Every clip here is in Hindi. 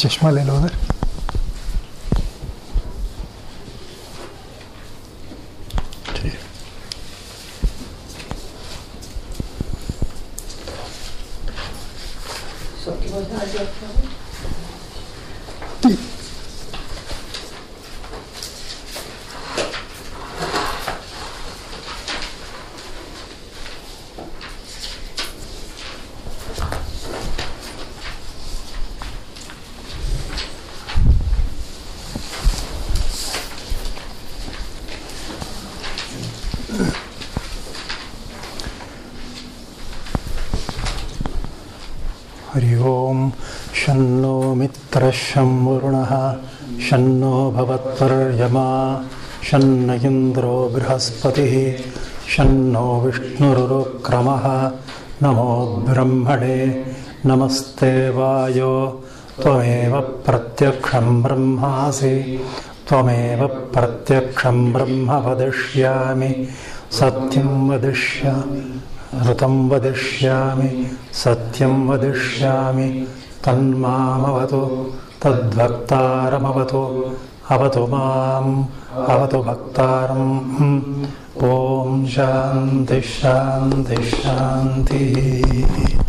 चश्मा ले लो उधर। शं वरुणः शन्नो भवत्वर्यमा शन्न इन्द्रो बृहस्पतिः। शन्नो विष्णुरुक्रमः। नमो ब्रह्मणे। नमस्ते वायो। त्वमेव प्रत्यक्षं ब्रह्मासि। त्वमेव प्रत्यक्षं ब्रह्म वदिष्यामि। सत्यं वदिष्यामि ऋतं वदिष्यामि। सत्यं वदिष्यामि तन्मामवतु तद्भक्तारमवतु अवतु माम् अवतु भक्तारम् ॐ शान्ति शान्ति शान्तिः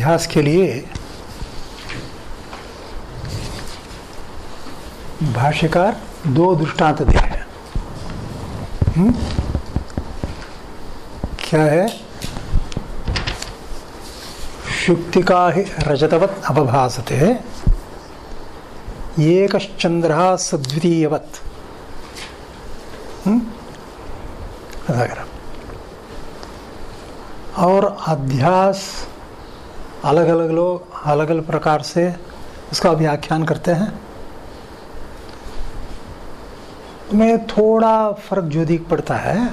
अध्यास के लिए भाष्यकार दो दृष्टांत दिए हैं। हम्म? क्या है? शुक्तिका ही रजतवत अपभासते एकश्चंद्र सद्वितीयवत। हम्म? और अध्यास अलग अलग लोग अलग अलग प्रकार से उसका व्याख्यान करते हैं। में थोड़ा फ़र्क जो दिख पड़ता है,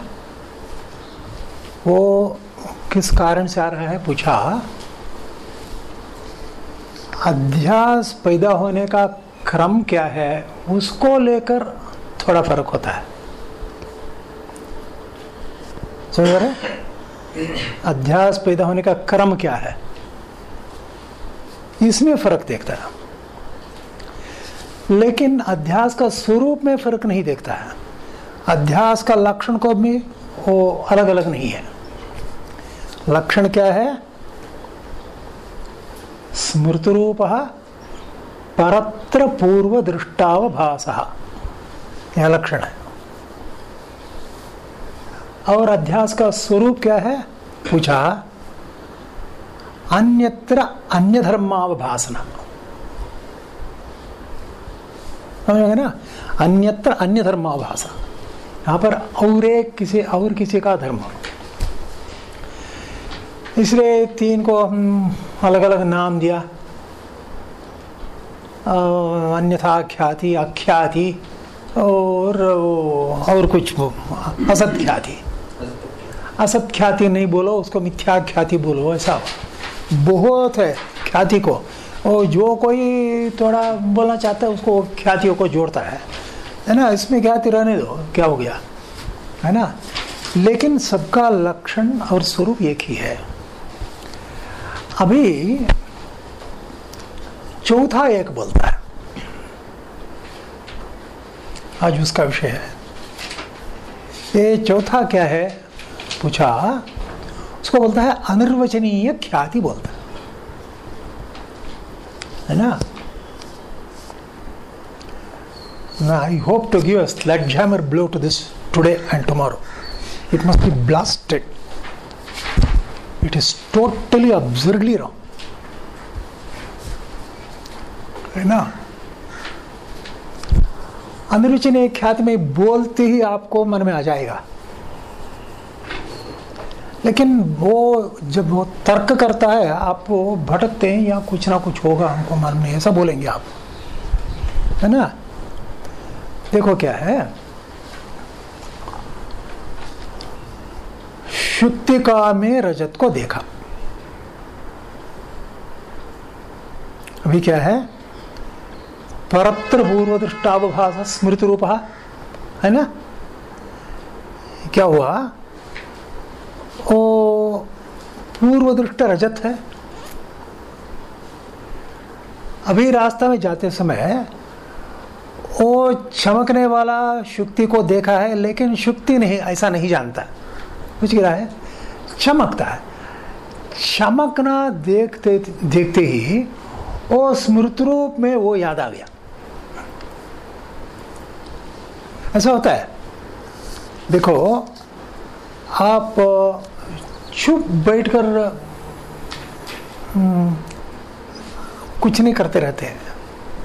वो किस कारण से आ रहा है पूछा? अध्यास पैदा होने का क्रम क्या है, उसको लेकर थोड़ा फ़र्क होता है? अध्यास पैदा होने का क्रम क्या है? इसमें फ़र्क देखता है। लेकिन अध्यास का स्वरूप में फ़र्क नहीं देखता है। अध्यास का लक्षण को भी वो अलग अलग नहीं है। लक्षण क्या है? स्मृत रूप परत्र पूर्व दृष्टावभास। यह लक्षण है। और अध्यास का स्वरूप क्या है? पूछा अन्यत्र अन्य धर्मावभासना समझेंगे ना? अन्यत्र अन्य धर्मावभाषा यहाँ पर और एक किसी, और किसी का धर्म इसलिए तीन को हम अलग अलग नाम दिया। अन्यथा ख्याति, अख्याति, और और कुछ असत ख्याति। असत ख्याति नहीं बोलो, उसको मिथ्या ख्याति बोलो, ऐसा बहुत है ख्याति को। और जो कोई थोड़ा बोलना चाहता है, उसको ख्यातियों को जोड़ता है। है ना? इसमें ख्याति रहने दो, क्या हो गया? है ना? लेकिन सबका लक्षण और स्वरूप एक ही है। अभी चौथा एक बोलता है। आज उसका विषय है। ये चौथा क्या है? पूछा उसको बोलता है अनिर्वचनीय ख्याति बोलता है। है ना? ना I hope to give a mortal blow to this today and tomorrow it must be blasted it is totally absurdly wrong है ना? अनिर्वचनीय ख्याति में बोलते ही आपको मन में आ जाएगा। लेकिन वो जब वो तर्क करता है आप वो भटकते हैं या कुछ ना कुछ होगा, हमको मन में ऐसा बोलेंगे आप। है ना? देखो क्या है। शुक्तिका में रजत को देखा। अभी क्या है? परत्र पूर्व दृष्टावभाष स्मृति रूप है ना? क्या हुआ? ओ पूर्व दृष्ट रजत है। अभी रास्ता में जाते समय वो चमकने वाला शुक्ति को देखा है, लेकिन शुक्ति नहीं, ऐसा नहीं जानता। कुछ गिरा है? चमकता है। चमकना देखते देखते ही वो स्मृत रूप में वो याद आ गया। ऐसा होता है। देखो आप चुप बैठकर कुछ नहीं करते रहते हैं।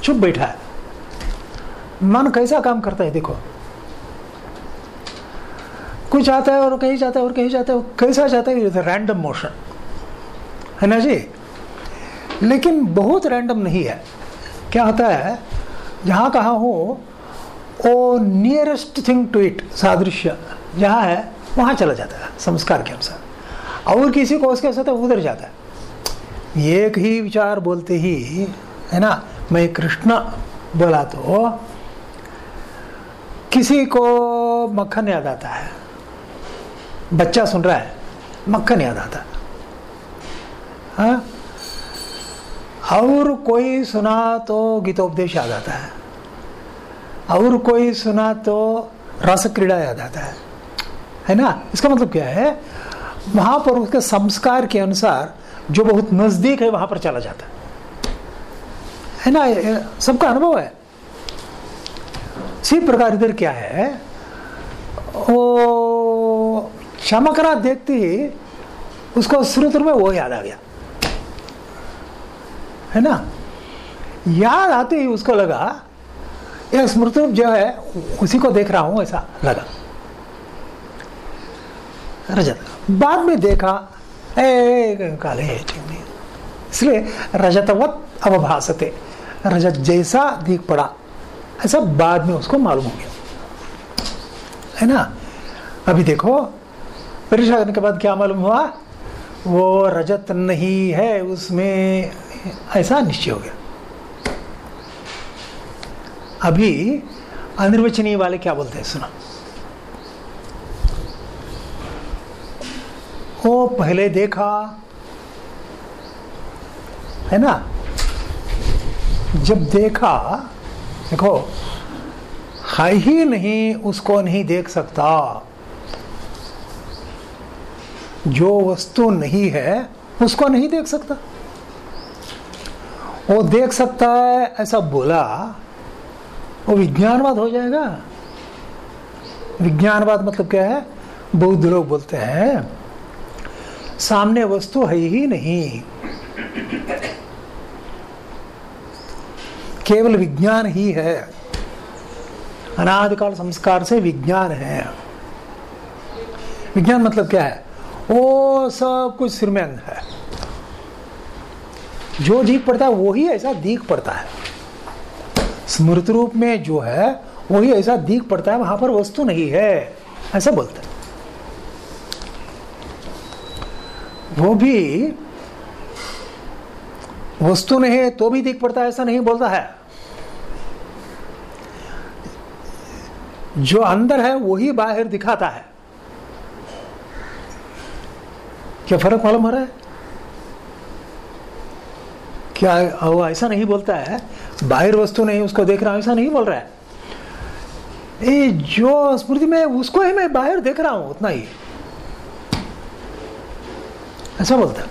चुप बैठा है। मन कैसा काम करता है, देखो। कुछ आता है और कहीं जाता है और कहीं जाता है कैसा जाता है रैंडम मोशन। है ना जी? लेकिन बहुत रैंडम नहीं है। क्या होता है, जहाँ कहाँ हो, ओ नियरेस्ट थिंग टू इट सादृश्य। जहाँ है वहाँ चला जाता है, संस्कार के अनुसार। और किसी को उसके साथ उधर जाता है। एक ही विचार बोलते ही, है ना, मैं कृष्ण बोला तो किसी को मक्खन याद आता है। बच्चा सुन रहा है, मक्खन याद आता है। हाँ? और कोई सुना तो गीतोपदेश याद आता है। और कोई सुना तो रस क्रीड़ा याद आता है। है ना? इसका मतलब क्या है? वहाँ पर उसके संस्कार के अनुसार जो बहुत नज़दीक है, वहाँ पर चला जाता है। है ना? सबका अनुभव है। इसी प्रकार इधर क्या है? वो चमकना देखते ही उसको श्रुत में वो याद आ गया। है ना? याद आते ही उसको लगा यह स्मृत जो है, उसी को देख रहा हूँ, ऐसा लगा। रजत। बाद में देखा, ए काले इसलिए रजतवत अवभासते। रजत जैसा दिख पड़ा। ऐसा बाद में उसको मालूम हो गया। है ना? अभी देखो, परीक्षा करने के बाद क्या मालूम हुआ? वो रजत नहीं है, उसमें ऐसा निश्चय हो गया। अभी अनिर्वचनीय वाले क्या बोलते हैं? सुना। वो पहले देखा, है ना? जब देखा, देखो है ही नहीं, उसको नहीं देख सकता। जो वस्तु नहीं है, उसको नहीं देख सकता। वो देख सकता है, ऐसा बोला, वो विज्ञानवाद हो जाएगा। विज्ञानवाद मतलब क्या है? बौद्ध लोग बोलते हैं सामने वस्तु है ही नहीं। केवल विज्ञान ही है। अनादिकाल संस्कार से विज्ञान है। विज्ञान मतलब क्या है? वो सब कुछ सिर में है। जो दीख पड़ता है, वही ऐसा दीख पड़ता है। स्मृत रूप में जो है, वही ऐसा दीख पड़ता है, वहाँ पर वस्तु नहीं है। ऐसा बोलते हैं। वो भी वस्तु नहीं है तो भी दिख पड़ता है ऐसा नहीं बोलता है। जो अंदर है वही बाहर दिखाता है। क्या फ़र्क मालूम हो रहा है? क्या वो ऐसा नहीं बोलता है? बाहर वस्तु नहीं उसको देख रहा हूँ ऐसा नहीं बोल रहा है। ए, जो स्मृति में उसको ही मैं बाहर देख रहा हूँ उतना ही। ऐसा बोलता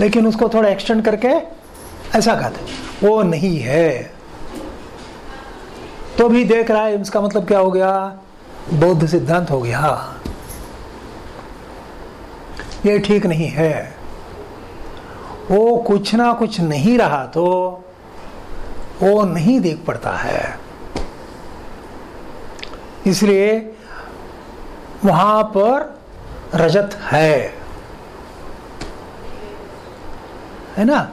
लेकिन उसको थोड़ा एक्सटेंड करके ऐसा कहते वो नहीं है। तो भी देख रहा है इसका मतलब क्या हो गया? बौद्ध सिद्धांत हो गया। ये ठीक नहीं है। वो कुछ ना कुछ नहीं रहा तो वो नहीं देख पड़ता है। इसलिए वहाँ पर रजत है। है ना?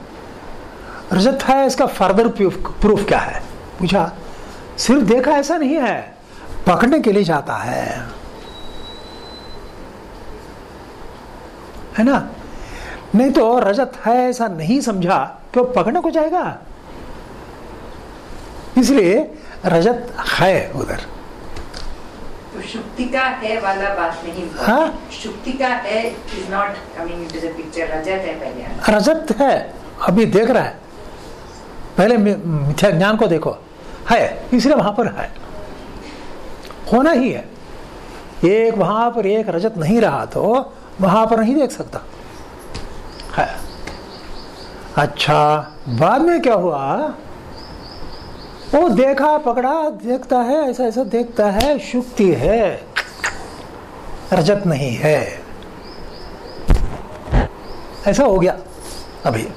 रजत है, इसका फर्दर प्रूफ क्या है? पूछा, सिर्फ़ देखा ऐसा नहीं है, पकड़ने के लिए जाता है। है ना? नहीं तो रजत है ऐसा नहीं समझा तो पकड़ने को जाएगा। इसलिए रजत है उधर। तो है वाला बात नहीं। हाँ? है is not coming into the picture रजत है पहले रजत है अभी देख रहा है। पहले मिथ्या ज्ञान को देखो। है इसलिए वहाँ पर है। होना ही है। एक वहाँ पर एक रजत नहीं रहा तो वहाँ पर नहीं देख सकता। है। अच्छा बाद में क्या हुआ? वो देखा, पकड़ा, देखता है, ऐसा ऐसा देखता है, शुक्ति है। रजत नहीं है। ऐसा हो गया, अभी।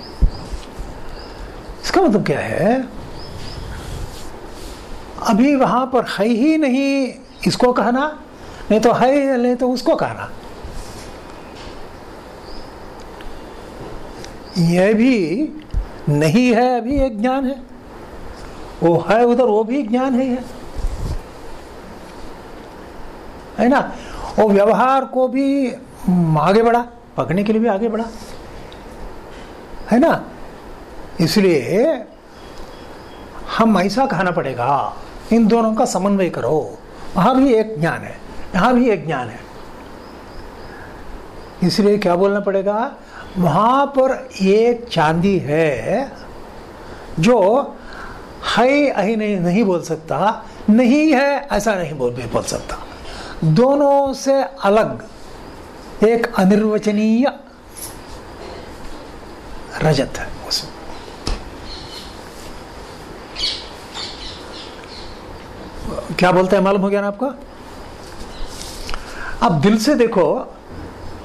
इसका मतलब क्या है? अभी वहाँ पर है ही नहीं, इसको कहना, नहीं तो है, नहीं तो उसको कहना। यह भी नहीं है, अभी एक ज्ञान है। वो है उधर वो भी ज्ञान है। है। ना? वो व्यवहार को भी हम्म, आगे बढ़ा पकड़ने के लिए भी आगे बढ़ा। है ना? इसलिए हम ऐसा कहना पड़ेगा इन दोनों का समन्वय करो। वहाँ भी एक ज्ञान है यहाँ भी एक ज्ञान है। इसलिए क्या बोलना पड़ेगा? वहाँ पर एक चांदी है जो है नहीं नहीं बोल सकता। नहीं है, ऐसा नहीं बोल, भी बोल सकता। दोनों से अलग, एक अनिर्वचनीय रजत है उसमें। क्या बोलते हैं, मालूम हो गया ना आपको? आप दिल से देखो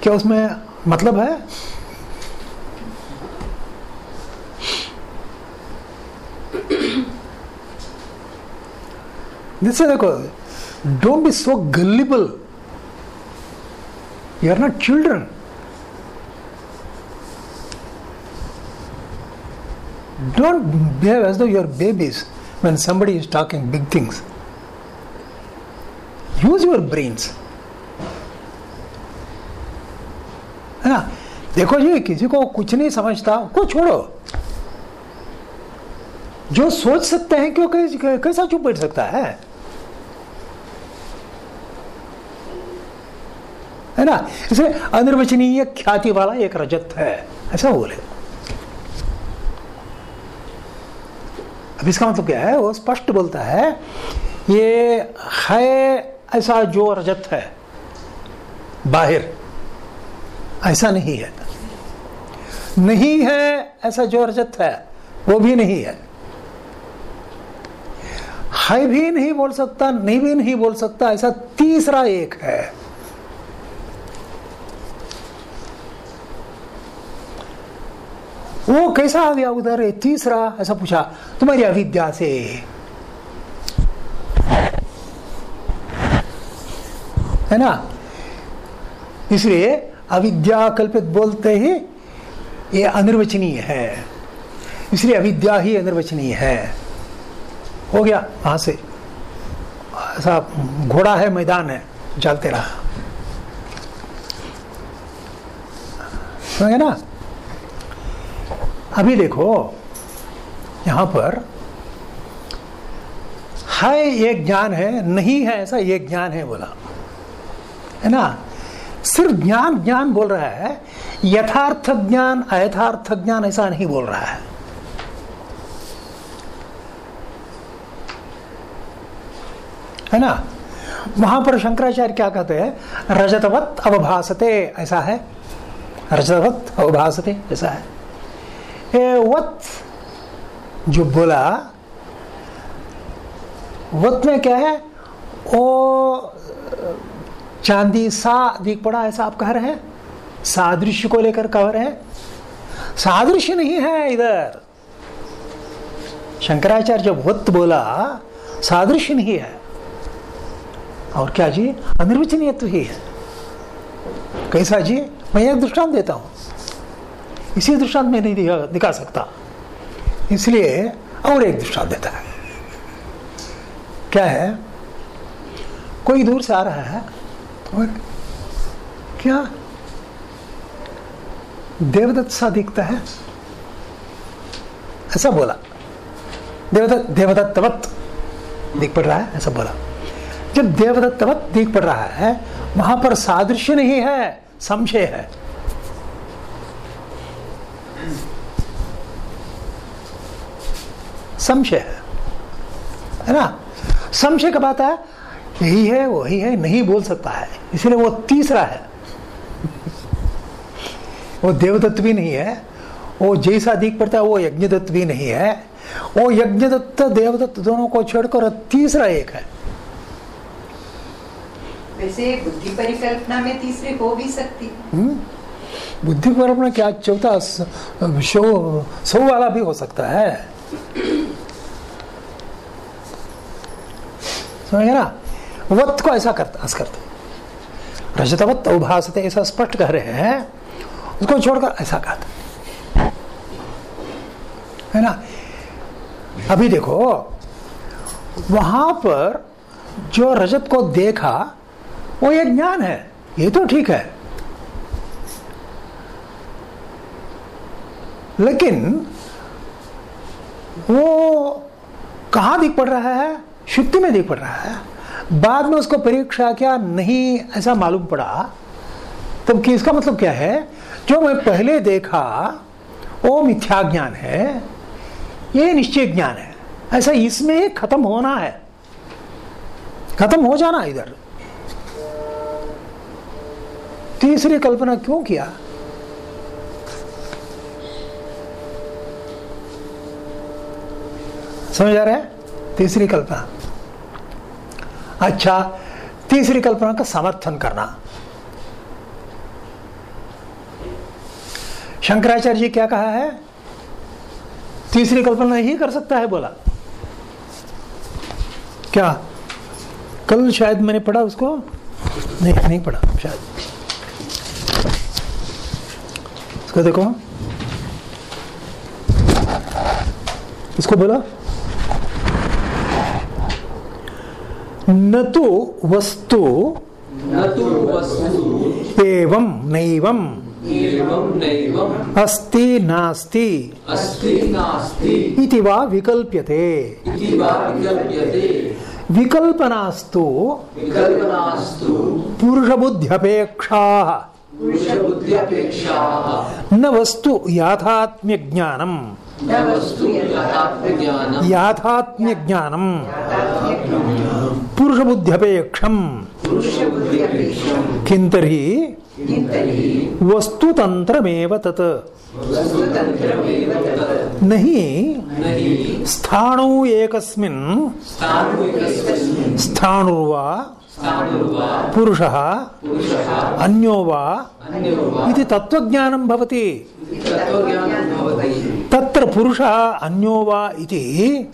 क्या उसमें मतलब है दिल से देखो don't be so gullible you are not children Don't behave as though you're babies when somebody is talking big things. Use your brains. है ना देखो जी किसी को कुछ नहीं समझता को छोड़ो जो सोच सकते हैं क्यों कैसा चुप बैठ सकता है है ना? इसलिए अनिर्वचनीय ख्याति वाला एक रजत है। ऐसा बोले। अब इसका मतलब क्या है? वो स्पष्ट बोलता है, ये है ऐसा जो रजत है, बाहर। ऐसा नहीं है। नहीं है ऐसा जो रजत है, वो भी नहीं है। है भी नहीं बोल सकता, नहीं भी नहीं बोल सकता, ऐसा तीसरा एक है। वो कैसा आ गया उधर तीसरा, ऐसा पूछा, तुम्हारी अविद्या से। है ना? इसलिए अविद्या कल्पित बोलते ही ये अनिर्वचनीय है। इसलिए अविद्या ही अनिर्वचनीय है। हो गया, वहाँ से। ऐसा घोड़ा है, मैदान है चलते रहा समझे ना? अभी देखो, यहाँ पर, है एक ज्ञान है, नहीं है ऐसा एक ज्ञान है बोला। है ना? सिर्फ़ ज्ञान ज्ञान बोल रहा है, यथार्थ ज्ञान, अयथार्थ ज्ञान ऐसा नहीं बोल रहा है। है ना? वहाँ पर शंकराचार्य क्या कहते हैं? रजतवत अवभासते, ऐसा है? रजतवत अवभासते, ऐसा है। वत? जो बोला, वत में क्या है? ओ, चांदी सा, दिख पड़ा ऐसा आप कह रहे हैं? सादृश्य को लेकर कह रहे हैं? सादृश्य नहीं है इधर। शंकराचार्य जब वत्त बोला, सादृश्य नहीं है। और क्या जी? अनिर्वचनीय ही है। कैसा जी? मैं एक दृष्टांत देता हूँ। इसी दृष्टांत में नहीं दिखा, सकता। इसलिए और एक दृष्टांत देता है। क्या है? कोई दूर से आ रहा है और क्या देवदत्त सा दिखता है? ऐसा बोला। देवदत्त देवदत्तवत दिख पड़ रहा है ऐसा बोला। जब देवदत्तवत दिख पड़ रहा है वहाँ पर सादृश्य नहीं है संशय है। संशय है है ना? संशय कब आता है यही है वही है नहीं बोल सकता है। इसलिए वो तीसरा है। वो देवदत्त भी नहीं है वो जैसा दिख पड़ता है वो यज्ञदत्त भी नहीं है। वो यज्ञ दत्त देवदत्त दोनों को छोड़कर तीसरा एक है। वैसे बुद्धि परिकल्पना में तीसरी हो भी सकती हम्म? बुद्धि पर में क्या चौथा शो सौ वाला भी हो सकता है। समझ ना? वत को ऐसा करता हंस करते। रजतवत उभासते, ऐसा स्पष्ट कह रहे हैं, उसको छोड़कर ऐसा कहते। है ना? अभी देखो, वहाँ पर जो रजत को देखा, वो एक ज्ञान है, ये तो ठीक है। लेकिन वो कहा दिख पड़ रहा है? शुक्ति में दिख पड़ रहा है। बाद में उसको परीक्षा क्या नहीं ऐसा मालूम पड़ा। तब कि इसका मतलब क्या है? जो मैं पहले देखा, वो मिथ्या ज्ञान है। ये निश्चय ज्ञान है। ऐसा इसमें खत्म होना है। खत्म हो जाना इधर। तीसरी कल्पना क्यों किया? समझ आ रहा है? तीसरी कल्पना। अच्छा तीसरी कल्पना का समर्थन करना। शंकराचार्य जी क्या कहा है? तीसरी कल्पना ही कर सकता है, बोला। क्या? कल शायद मैंने पढ़ा उसको? नहीं नहीं पढ़ा, शायद। इसको देखो। इसको बोला। न तो वस्तु एवं नैवं अस्ति नास्ति अस्ति नास्ति इति वा विकल्प्यते। विकल्पनास्तु पुरुषबुद्ध्यपेक्षाः। न वस्तु याथात्म्यज्ञानम्। न वस्तु यथात्मज्ञानम् याथात्म्यज्ञानम्। पुरुषबुद्ध्यपेक्षम्। पुरुषबुद्ध्यपेक्षम्। किं तर्हि तर्हि वस्तुतन्त्रमेव तत्। नहि एकस्मिन्। स्थाणुर्वा स्थाणुर्वा पुरुषः अन्यो वा अन्यो वा। इति तत्त्वज्ञानं भवति। तत्र पुरुषः अन्यो वा इति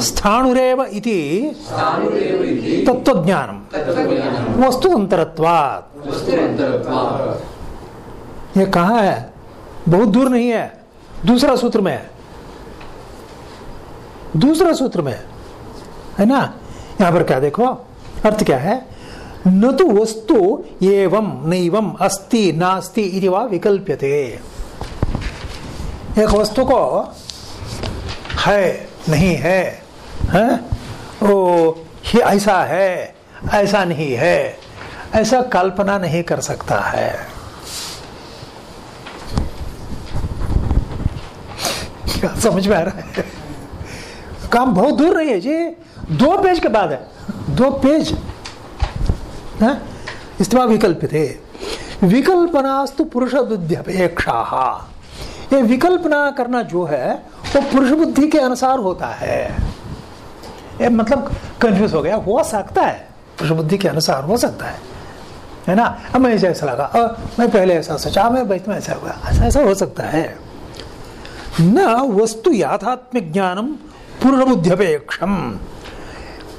स्थाणुरेव इति तत्त्वज्ञानं। ये कहा है? बहुत दूर नहीं है। दूसरा सूत्र में है। दूसरा सूत्र में है है ना? यहाँ पर क्या देखो? अर्थ क्या है? न तो वस्तु एवं नैवं अस्ति नास्ति इति वा विकल्प्यते। एक वस्तु को है, नहीं है, हैं? ओ ये ऐसा है, ऐसा नहीं है, ऐसा कल्पना नहीं कर सकता है। समझ में आ रहा है? काम बहुत दूर नहीं है जी। दो पेज के बाद है। दो पेज। है? इस्तेमाल विकल्प थे। विकल्पनास्तु पुरुष बुद्ध्यपेक्षा ये विकल्पना करना जो है वो पुरुष बुद्धि के अनुसार होता है। ये मतलब कंफ्यूज हो गया। हो सकता है। पुरुष बुद्धि के अनुसार हो सकता है। है ना? अब मैं ऐसा लगा। अ, मैं पहले ऐसा सोचा मैं बैठ में ऐसा हुआ। ऐसा ऐसा हो सकता है। न वस्तु याथात्मिक ज्ञानम पूर्ण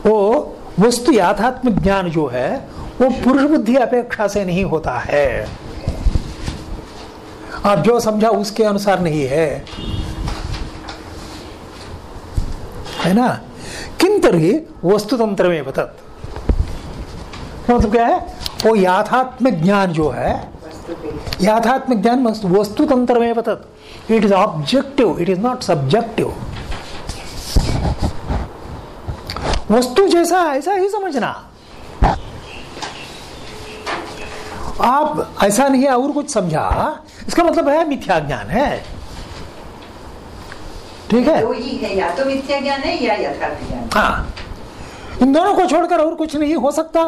वो वस्तु याथात्म ज्ञान जो है, वो पुरुष बुद्धि अपेक्षा से नहीं होता है। आप जो समझा उसके अनुसार नहीं है। है ना? किम वस्तु तंत्र में बतत मतलब क्या है? वो याथात्मिक ज्ञान जो है याथात्मिक ज्ञान वस्तु तंत्र में बतत it is objective it is not subjective वस्तु जैसा ऐसा ही समझना। आप ऐसा नहीं है और कुछ समझा। इसका मतलब है मिथ्या ज्ञान है। ठीक है? दो ही है या तो मिथ्या ज्ञान है या यथार्थ ज्ञान हाँ। इन दोनों को छोड़कर और कुछ नहीं हो सकता।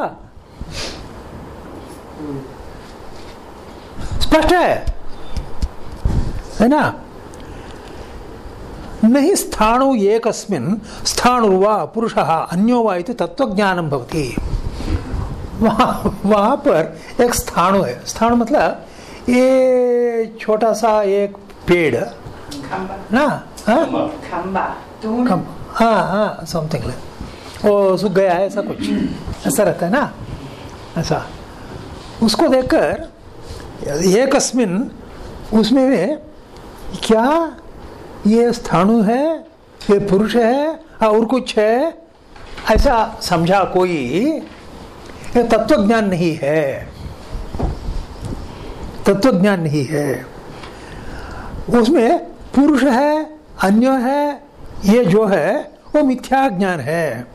स्पष्ट है? है ना? नहीं स्थाणु एकस्मिन् स्थाणुर्वा पुरुष अन्यो वा इति तत्वज्ञानम भवति। वहाँ वहाँ पर एक स्थाणु है। स्थाणु मतलब ये छोटा सा एक पेड़। ना? हाँ? हाँ हाँ समथिंग वो सूख गया है ऐसा कुछ। ऐसा रहता है ना? ऐसा। उसको देखकर एक उसमें क्या ये स्थाणु है, ये पुरुष है और कुछ है? ऐसा समझा कोई, ये तत्व ज्ञान नहीं है। तत्व ज्ञान नहीं है। उसमें पुरुष है, अन्य है, ये जो है, वो मिथ्या ज्ञान है।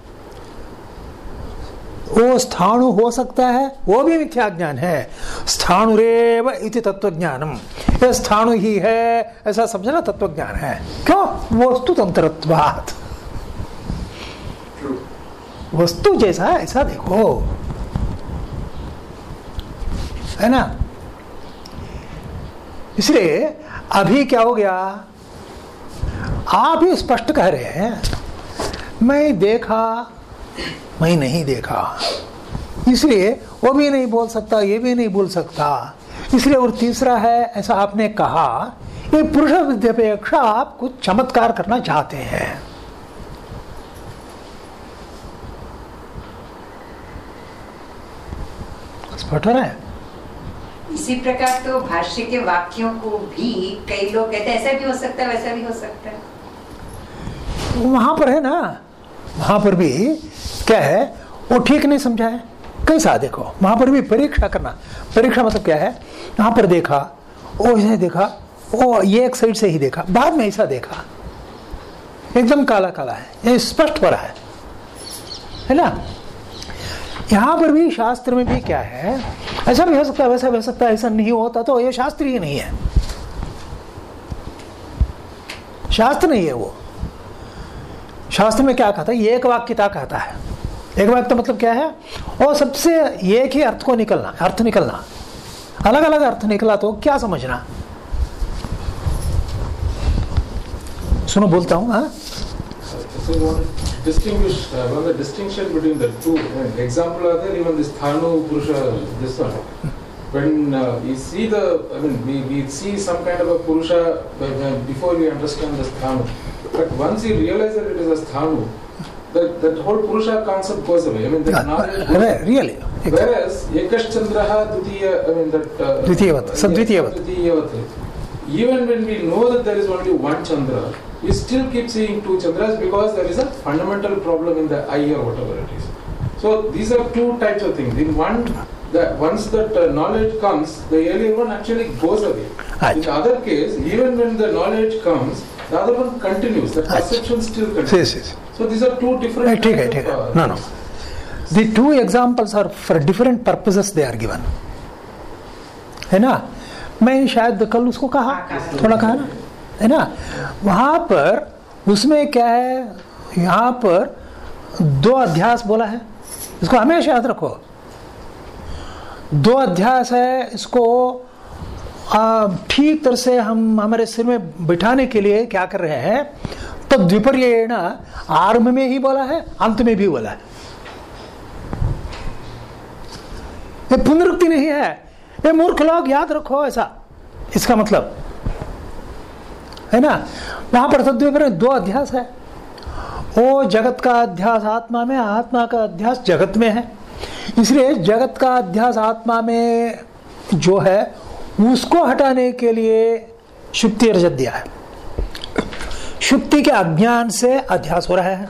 वो स्थाणु हो सकता है, वो भी मिथ्या ज्ञान है। स्थाणुरेव इति तत्व ज्ञानम ये स्थाणु ही है, ऐसा समझना तत्व ज्ञान है। क्यों? वस्तु तंत्रत्वात्। वस्तु जैसा ऐसा देखो। है ना? इसलिए अभी क्या हो गया? आप ही स्पष्ट कह रहे हैं, मैं देखा मैं नहीं देखा। इसलिए वो भी नहीं बोल सकता ये भी नहीं बोल सकता। इसलिए और तीसरा है ऐसा आपने कहा ये पुरुष विद्यापेक्षा आप कुछ चमत्कार करना चाहते हैं। स्पष्ट हो रहा है? इसी प्रकार तो भाष्य के वाक्यों को भी कई लोग कहते ऐसा भी हो सकता है वैसा भी हो सकता है। वहाँ पर है ना वहाँ पर भी क्या है, वो ठीक नहीं समझा है। कई कैसा देखो, वहाँ पर भी परीक्षा करना। परीक्षा मतलब क्या है? वहाँ पर देखा, वो देखा, वो ये एक साइड से ही देखा, बाद में ऐसा देखा। एकदम काला काला है, ये स्पष्ट रहा है। है ना? यहाँ पर भी शास्त्र में भी क्या है, ऐसा भी हो सकता है, वैसा भी हो सकता है, ऐसा नहीं होता तो ये शास्त्र ही नहीं है। शास्त्र नहीं है वो। शास्त्र में क्या कहता है? एक वाक्यता कहता है। एक वाक्य मतलब क्या है? और सबसे एक ही अर्थ को निकलना, अर्थ निकलना। अलग अलग अर्थ निकला तो क्या समझना? सुनो, बोलता हूँ हाँ? when But once you realize that it is a sthanu, that, that whole Purusha concept goes away. I mean, that knowledge. Uh, really. Whereas, Yakashchandraha Dutiya, I mean, that. Uh, Dutiyavat. So, Dutiyavat. Dutiyavat. Even when we know that there is only one Chandra, we still keep seeing two Chandras because there is a fundamental problem in the eye or whatever it is. So, these are two types of things. In one, that once that uh, knowledge comes, the earlier one actually goes away. In the other case, even when the knowledge comes, the other one continues. The perception still continues. yes, yes. So these are two different. ठीक है ठीक है uh, no no the two examples are for different purposes they are given है ना मैं शायद कल उसको कहा हाँ, थोड़ा कहा ना है ना वहाँ पर उसमें क्या है यहाँ पर दो अध्यास बोला है इसको हमेशा याद रखो दो अध्यास है इसको ठीक तरह से हम हमारे सिर में बिठाने के लिए क्या कर रहे हैं तो द्विपर्य आरंभ में ही बोला है, अंत में भी बोला है। ये पुनरुक्ति नहीं है। ये मूर्ख लोग याद रखो ऐसा। इसका मतलब है ना? वहाँ पर तद्विपर्य दो अध्यास है। वो जगत का अध्यास आत्मा में, आत्मा का अध्यास जगत में है। इसलिए जगत का अध्यास आत्मा में जो है उसको हटाने के लिए शुक्ति रजत दिया है। शुक्ति के अज्ञान से अध्यास हो रहा है।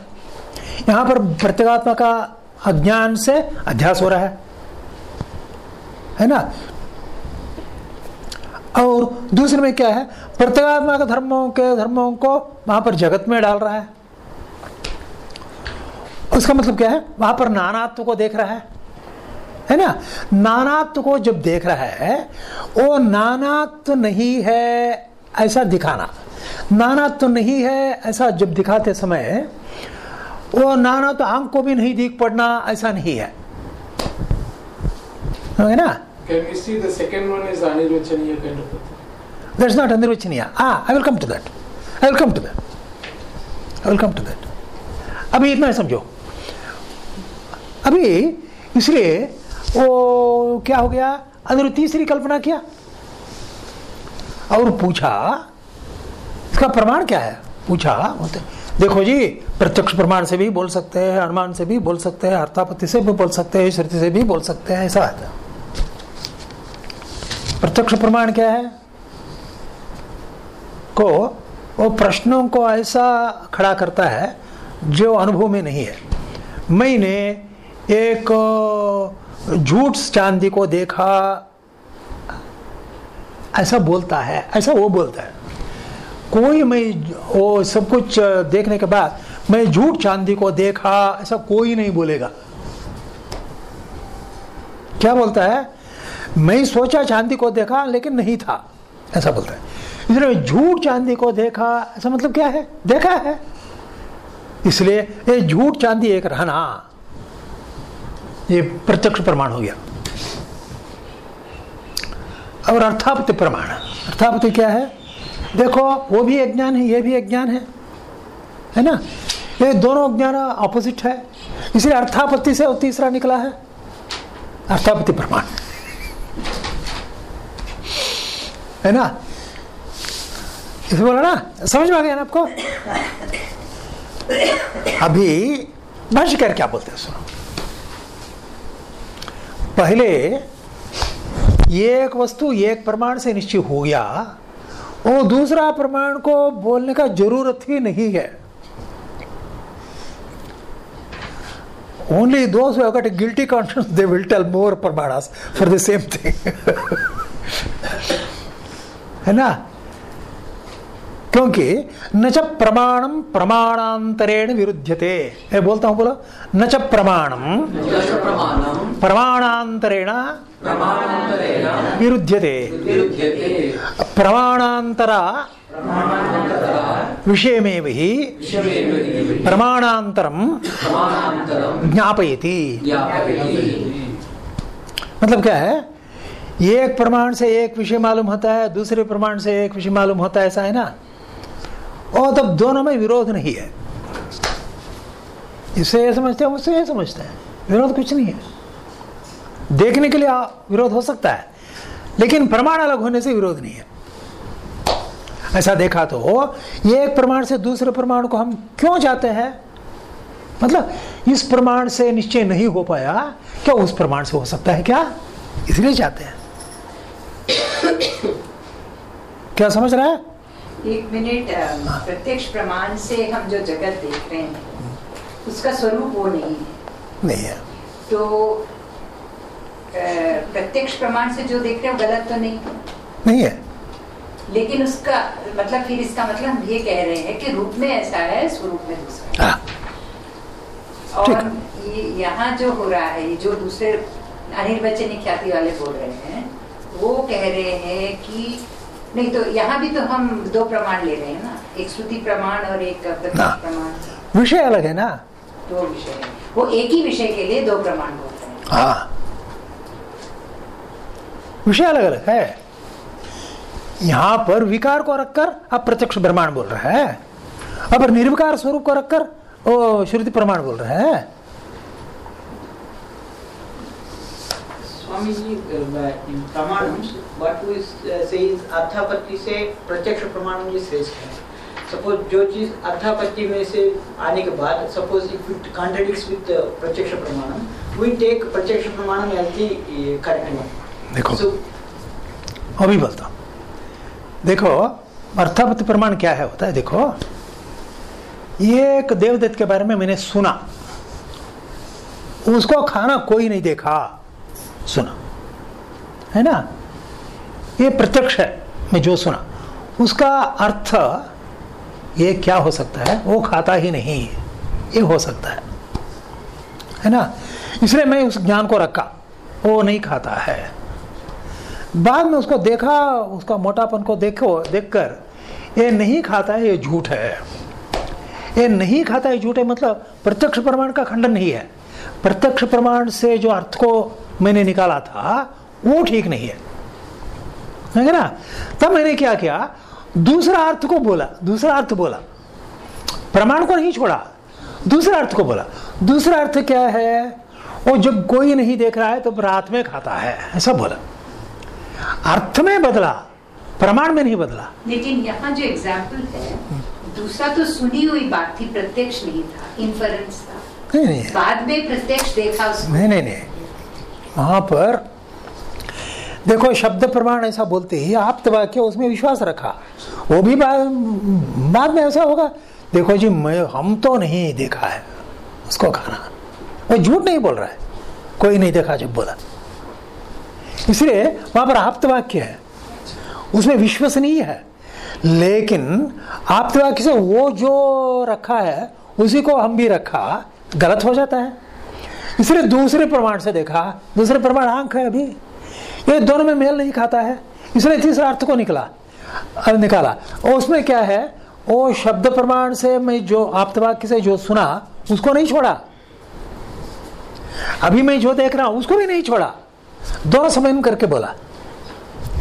यहाँ पर प्रत्येगात्मा का अज्ञान से अध्यास हो रहा है। है ना? और दूसरे में क्या है? प्रत्येगात्मा के धर्मों के धर्मों को वहाँ पर जगत में डाल रहा है। उसका मतलब क्या है? वहाँ पर नानात्व को देख रहा है। है ना नानात्व को जब देख रहा है वो नानात्व नहीं है ऐसा दिखाना नानात्व नहीं है ऐसा जब दिखाते समय वो नाना तो आँख को भी नहीं दिख पड़ना ऐसा नहीं है है ना Can we see the second one is anirvachaniya kind of thing? That's not anirvachaniya. Ah, I will come to that. I will come to that. I will come to that. अभी इतना समझो अभी इसलिए वो क्या हो गया? अगर तीसरी कल्पना किया? और पूछा, इसका प्रमाण क्या है? पूछा, बोलते, देखो जी, प्रत्यक्ष प्रमाण से भी बोल सकते हैं, अनुमान से भी बोल सकते हैं, अर्थापत्ति से भी बोल सकते हैं, श्रुति से भी बोल सकते हैं, ऐसा है। प्रत्यक्ष प्रमाण क्या है? को, वो प्रश्नों को ऐसा खड़ा करता है, जो अनुभव में नहीं है। मैंने एक झूठ चांदी को देखा, ऐसा बोलता है, ऐसा वो बोलता है। कोई मैं वो सब कुछ देखने के बाद, मैं झूठ चांदी को देखा, ऐसा कोई नहीं बोलेगा। क्या बोलता है? मैं सोचा चांदी को देखा, लेकिन नहीं था। ऐसा बोलता है। इसलिए झूठ चांदी को देखा, ऐसा मतलब क्या है? देखा है। इसलिए ये झूठ चांदी एक रहना। ये प्रत्यक्ष प्रमाण हो गया। और अर्थापति प्रमाण अर्थापति क्या है? देखो, वो भी एक ज्ञान है, ये भी अज्ञान है। है ना? ये दोनों ज्ञान ऑपोजिट है। इसलिए अर्थापत्ति से तीसरा निकला है। अर्थापति प्रमाण। है ना? इसे बोला ना? समझ में आ गया ना आपको? अभी भाष्यकार क्या बोलते हैं, सुनो। पहले एक वस्तु एक प्रमाण से निश्चित हो गया। वो दूसरा प्रमाण को बोलने का ज़रूरत ही नहीं है। Only the guilty conscious they will tell more प्रमाणस for the same thing है ना? क्योंकि न च प्रमाणम प्रमाणांतरेण विरुद्धते मैं बोलता हूँ बोलो। न च प्रमाणम प्रमाणांतरेण विरुद्धते प्रमाणांतरा विषयमेव ही प्रमाणांतरम ज्ञापयति। मतलब क्या है? एक प्रमाण से एक विषय मालूम होता है, दूसरे प्रमाण से एक विषय मालूम होता है, ऐसा है ना? और तब दोनों में विरोध नहीं है। इससे ये समझते हैं, उससे ये समझते हैं। विरोध कुछ नहीं है। देखने के लिए विरोध हो सकता है, लेकिन प्रमाण अलग होने से विरोध नहीं है। ऐसा देखा तो एक प्रमाण से दूसरे प्रमाण को हम क्यों जाते हैं? मतलब इस प्रमाण से निश्चय नहीं हो पाया, क्या उस प्रमाण से हो सकता है क्या? इसलिए जाते हैं। क्या समझ रहा है? एक मिनट प्रत्यक्ष प्रमाण से हम जो जगत देख रहे हैं उसका स्वरूप वो नहीं है। नहीं है। तो प्रत्यक्ष प्रमाण से जो देख रहे हैं गलत तो नहीं है? नहीं है। लेकिन उसका मतलब फिर इसका मतलब हम ये कह रहे हैं कि रूप में ऐसा है स्वरूप में दूसरा है। हाँ। और ये यहाँ जो हो रहा है ये जो दूसरे अनिर्वचनीय ख्याति वाले बोल रहे हैं वो कह रहे हैं कि नहीं तो यहाँ भी तो हम दो प्रमाण ले रहे हैं ना। एक श्रुति प्रमाण और एक। प्रमाण। विषय अलग है ना। दो विषय वो एक ही विषय के लिए दो प्रमाण बोलते हैं। हाँ। विषय अलग अलग है। यहाँ पर विकार को रखकर आप प्रत्यक्ष प्रमाण बोल रहे हैं। अब निर्विकार स्वरूप को रखकर वो श्रुति प्रमाण बोल रहे हैं। इन प्रमाणम uh, say अर्थापत्ति से प्रत्यक्ष प्रमाणम ये श्रेष्ठ है। सपोज़ जो चीज़ अर्थापत्ति में से आने के बाद suppose if it contradicts with प्रत्यक्ष प्रमाणम वी टेक प्रत्यक्ष प्रमाणम एज दी करेक्ट देखो। सो अभी बोलता देखो अर्थापत्ति प्रमाण क्या है होता है देखो। ये एक देवदत्त के बारे में मैंने सुना। उसको खाना कोई नहीं देखा। सुना। है ना? ये प्रत्यक्ष है, मैं जो सुना। उसका अर्थ ये क्या हो सकता है? वो खाता ही नहीं। ये हो सकता है। है ना? इसलिए मैं उस ज्ञान को रखा। वो नहीं खाता है। बाद में उसको देखा, उसका मोटापन को देखो, देखकर, ये नहीं खाता है, ये झूठ है। ये नहीं खाता है, झूठ है मतलब प्रत्यक्ष प्रमाण का खंडन नहीं है। प्रत्यक्ष प्रमाण से जो अर्थ को मैंने निकाला था वो ठीक नहीं है। है ना? तब मैंने क्या किया? दूसरा अर्थ को बोला दूसरा अर्थ बोला। प्रमाण को नहीं छोड़ा दूसरा अर्थ को बोला। दूसरा अर्थ क्या है? वो जब कोई नहीं देख रहा है तो रात में खाता है ऐसा बोला। अर्थ में बदला प्रमाण में नहीं बदला। लेकिन यहाँ जो एग्ज़ाम्पल है दूसरा तो सुनी हुई बात थी प्रत्यक्ष नहीं था इन्फरेंस था। नहीं नहीं। बाद में प्रत्यक्ष देखा उसको। नहीं नहीं नहीं। वहाँ पर, देखो, शब्द प्रमाण ऐसा बोलते ही आप वाक्य उसमें विश्वास रखा। वो भी बाद बाद में ऐसा होगा, देखो जी, मैं, हम तो नहीं देखा है उसको खाना। वो झूठ नहीं बोल रहा है। कोई नहीं देखा जब बोला। इसलिए वहाँ पर आप्त है। उसमें विश्वसनीय है। लेकिन आप्त से वो जो रखा है, उसी को हम भी रखा, गलत हो जाता है। इसलिए दूसरे प्रमाण से देखा। दूसरे प्रमाण, आँख है अभी। ये दोनों में मेल नहीं खाता है। इसलिए तीसरा अर्थ को निकला। निकाला। और उसमें क्या है? वो शब्द प्रमाण से मैं जो आप्तवाक्य से जो सुना, उसको नहीं छोड़ा। अभी मैं जो देख रहा हूँ, उसको भी नहीं छोड़ा। दोनों समय करके बोला।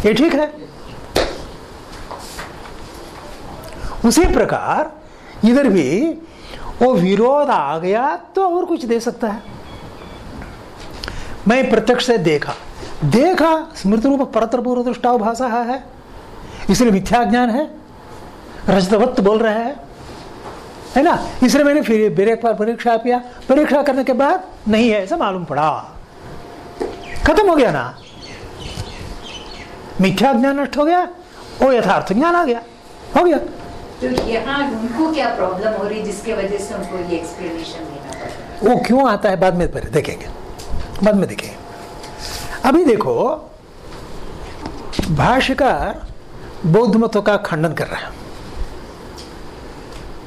ये ठीक है? उसी प्रकार, इधर भी वो विरोध आ गया तो और कुछ दे सकता है। मैं प्रत्यक्ष से देखा। देखा स्मृति रूप परतर पूर्व दृष्टा भाषा है। इसलिए मिथ्या ज्ञान है। रजतवत्त बोल रहे हैं। है ना? इसलिए मैंने फिर फिर एक बार परीक्षा किया। परीक्षा करने के बाद नहीं है ऐसा मालूम पड़ा। खत्म हो गया ना? मिथ्या ज्ञान नष्ट हो गया वो यथार्थ ज्ञान आ गया। हो गया। तो यहाँ उनको क्या प्रॉब्लम हो रही जिसके वजह से उनको ये एक्सप्लेनेशन देना पड़? वो क्यों आता है बाद में देखेंगे। बाद में देखेंगे अभी देखो भाष्यकार बौद्ध मतों का खंडन कर रहे हैं।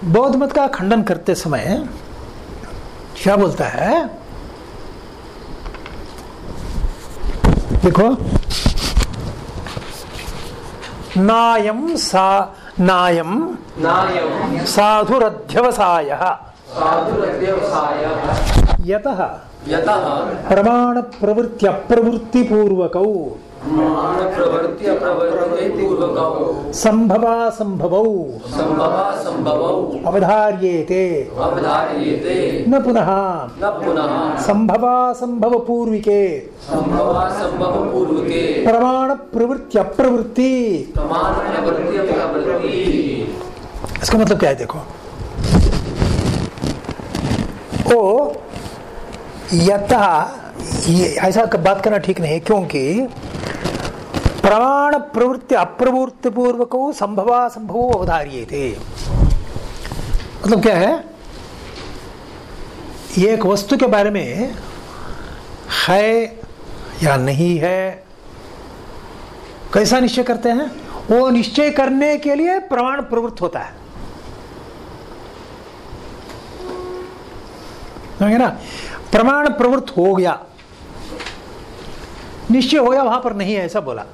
बौद्ध मत का खंडन करते समय क्या बोलता है? देखो। नायम सा नायम नायम साधुरध्यवसाय। साधुरव्यवसाय यतः यतः प्रमाण प्रवृत्ति अप्रवृत्ति पूर्वकौ संभवा संभवौ अवधार्येते। अवधार्येते। न पुनः। संभवा संभव पूर्विके प्रमाण प्रवृत्ति अप्रवृत्ति इसका मतलब क्या है देखो? ओ यथा ये ऐसा बात करना ठीक नहीं है, क्योंकि प्रमाण प्रवृत्ति अप्रवृत्ति पूर्वक संभवा संभव अवधारिये थे मतलब क्या है? ये एक वस्तु के बारे में है या नहीं है? कैसा निश्चय करते हैं? वो निश्चय करने के लिए प्रमाण प्रवृत्त होता है। ना? प्रमाण प्रवृत्त हो गया। निश्चय हो गया वहाँ पर नहीं है, ऐसा बोला।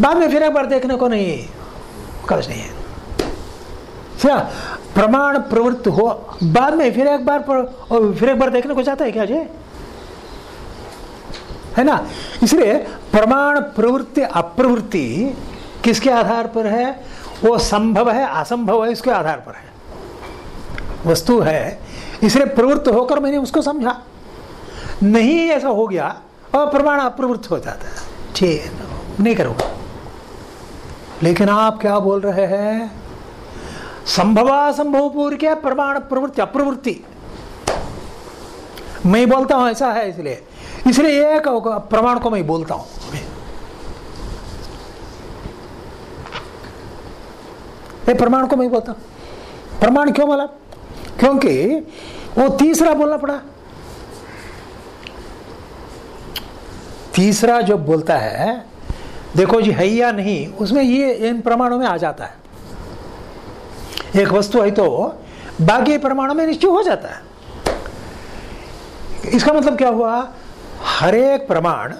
बाद में फिर एक बार देखने को नहीं कष्ट नहीं है। क्या प्रमाण प्रवृत्त हो, बाद में फिर एक बार और फिर एक बार देखने को चाहता है क्या जी है ना? इसलिए प्रमाण प्रवृत्ति, अप्रवृत्ति किसके आधार पर है? वो संभव है, असंभव है, इसके आधार पर है। वस्तु है इसलिए प्रवृत्त होकर मैंने उसको समझा। नहीं ऐसा हो गया और प्रमाण अप्रवृत्त हो जाता है। ठीक, नहीं करूँगा। लेकिन आप क्या बोल रहे हैं? संभवासंभव पूर्व क्या? प्रमाण प्रवृत्ति, अप्रवृत्ति। मैं बोलता हूँ, ऐसा है इसलिए। इसलिए एक प्रमाण को मैं बोलता हूँ। प्रमाण को मैं बोलता हूँ। प्रमाण क्यों बोला? क्योंकि वो तीसरा बोलना पड़ा। तीसरा जो बोलता है, देखो जी, है या नहीं, उसमें ये इन प्रमाणों में आ जाता है। एक वस्तु है तो बाकी प्रमाणों में निश्चय हो जाता है। इसका मतलब क्या हुआ? हर एक प्रमाण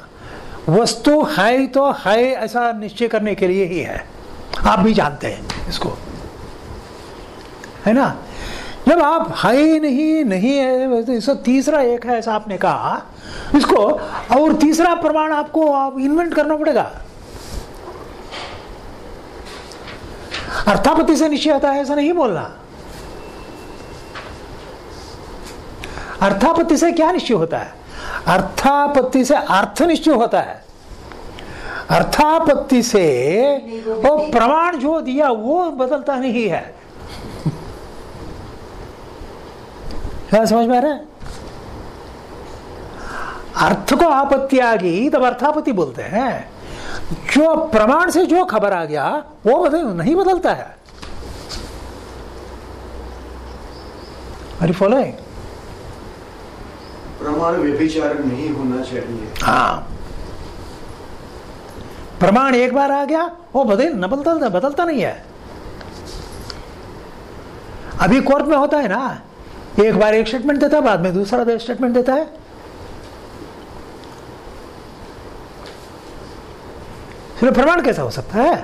वस्तु है तो है, ऐसा निश्चय करने के लिए ही है। आप भी जानते हैं इसको। है ना? जब आप है नहीं नहीं है, इसको तीसरा एक है, ऐसा आपने कहा, इसको, और तीसरा प्रमाण आपको आप इन्वेंट करना पड़ेगा। अर्थापत्ति से निश्चय होता है, ऐसा नहीं बोलना। अर्थापत्ति से क्या निश्चय होता है? अर्थापत्ति से अर्थ निश्चय होता है। अर्थापत्ति से वो प्रमाण जो दिया, वो बदलता नहीं है। समझ में आ रहा है? अर्थ को आपत्ति आ गई तब अर्थापत्ति बोलते हैं। जो प्रमाण से जो खबर आ गया वो बदल नहीं बदलता है। अरे फॉलोइंग प्रमाण व्यभिचार नहीं होना चाहिए। हाँ। प्रमाण एक बार आ गया वो बदल न बदलता बदलता नहीं है। अभी कोर्ट में होता है ना? एक बार एक स्टेटमेंट देता है बाद में दूसरा स्टेटमेंट देता है। फिर प्रमाण कैसा हो सकता है?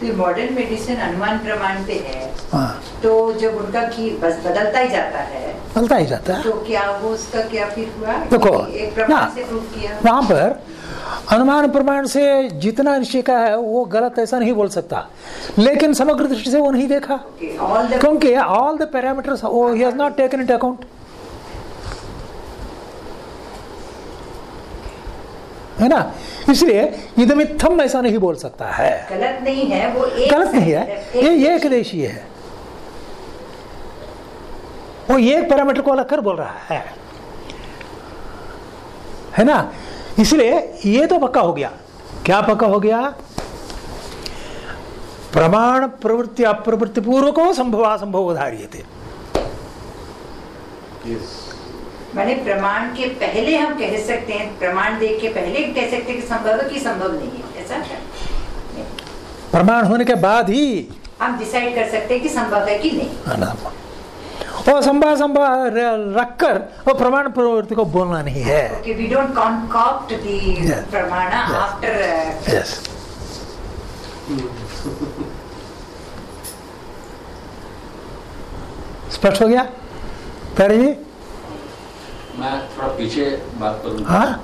तो मॉडर्न मेडिसिन अनुमान प्रमाण पे है। हाँ। तो जब उनका की बस बदलता ही जाता है बदलता ही जाता है। तो क्या वो उसका क्या फिर हुआ? देखो, एक प्रमाण से प्रूव किया। वहाँ पर अनुमान प्रमाण से जितना निश्चय का है वो गलत ऐसा नहीं बोल सकता। लेकिन समग्र दृष्टि से वो नहीं देखा। क्योंकि all the parameters he has not taken it account है ना? इसलिए इदमित्थम ऐसा नहीं बोल सकता है। गलत नहीं है वो एक गलत नहीं है। ये एक देशीय है। वो एक पैरामीटर को अलग कर बोल रहा है। है ना? इसलिए ये तो पक्का हो गया। क्या पक्का हो गया? प्रमाण प्रवृत्ति अप्रवृत्ति पूर्वक संभव संभव उधारिये थे Yes. मैंने प्रमाण के पहले हम कह सकते हैं प्रमाण देख के पहले कह सकते हैं कि संभव है कि संभव नहीं है। ऐसा प्रमाण होने के बाद ही हम डिसाइड कर सकते हैं कि संभव है कि नहीं। है ना वो संभव संभव रखकर वो प्रमाण प्रवृत्ति को बोलना नहीं है। Okay, we don't concoct the Yeah. pramana Yeah. after uh, yes स्पष्ट हो गया? प्यारे जी? मैं थोड़ा पीछे बात करूँगा हाँ?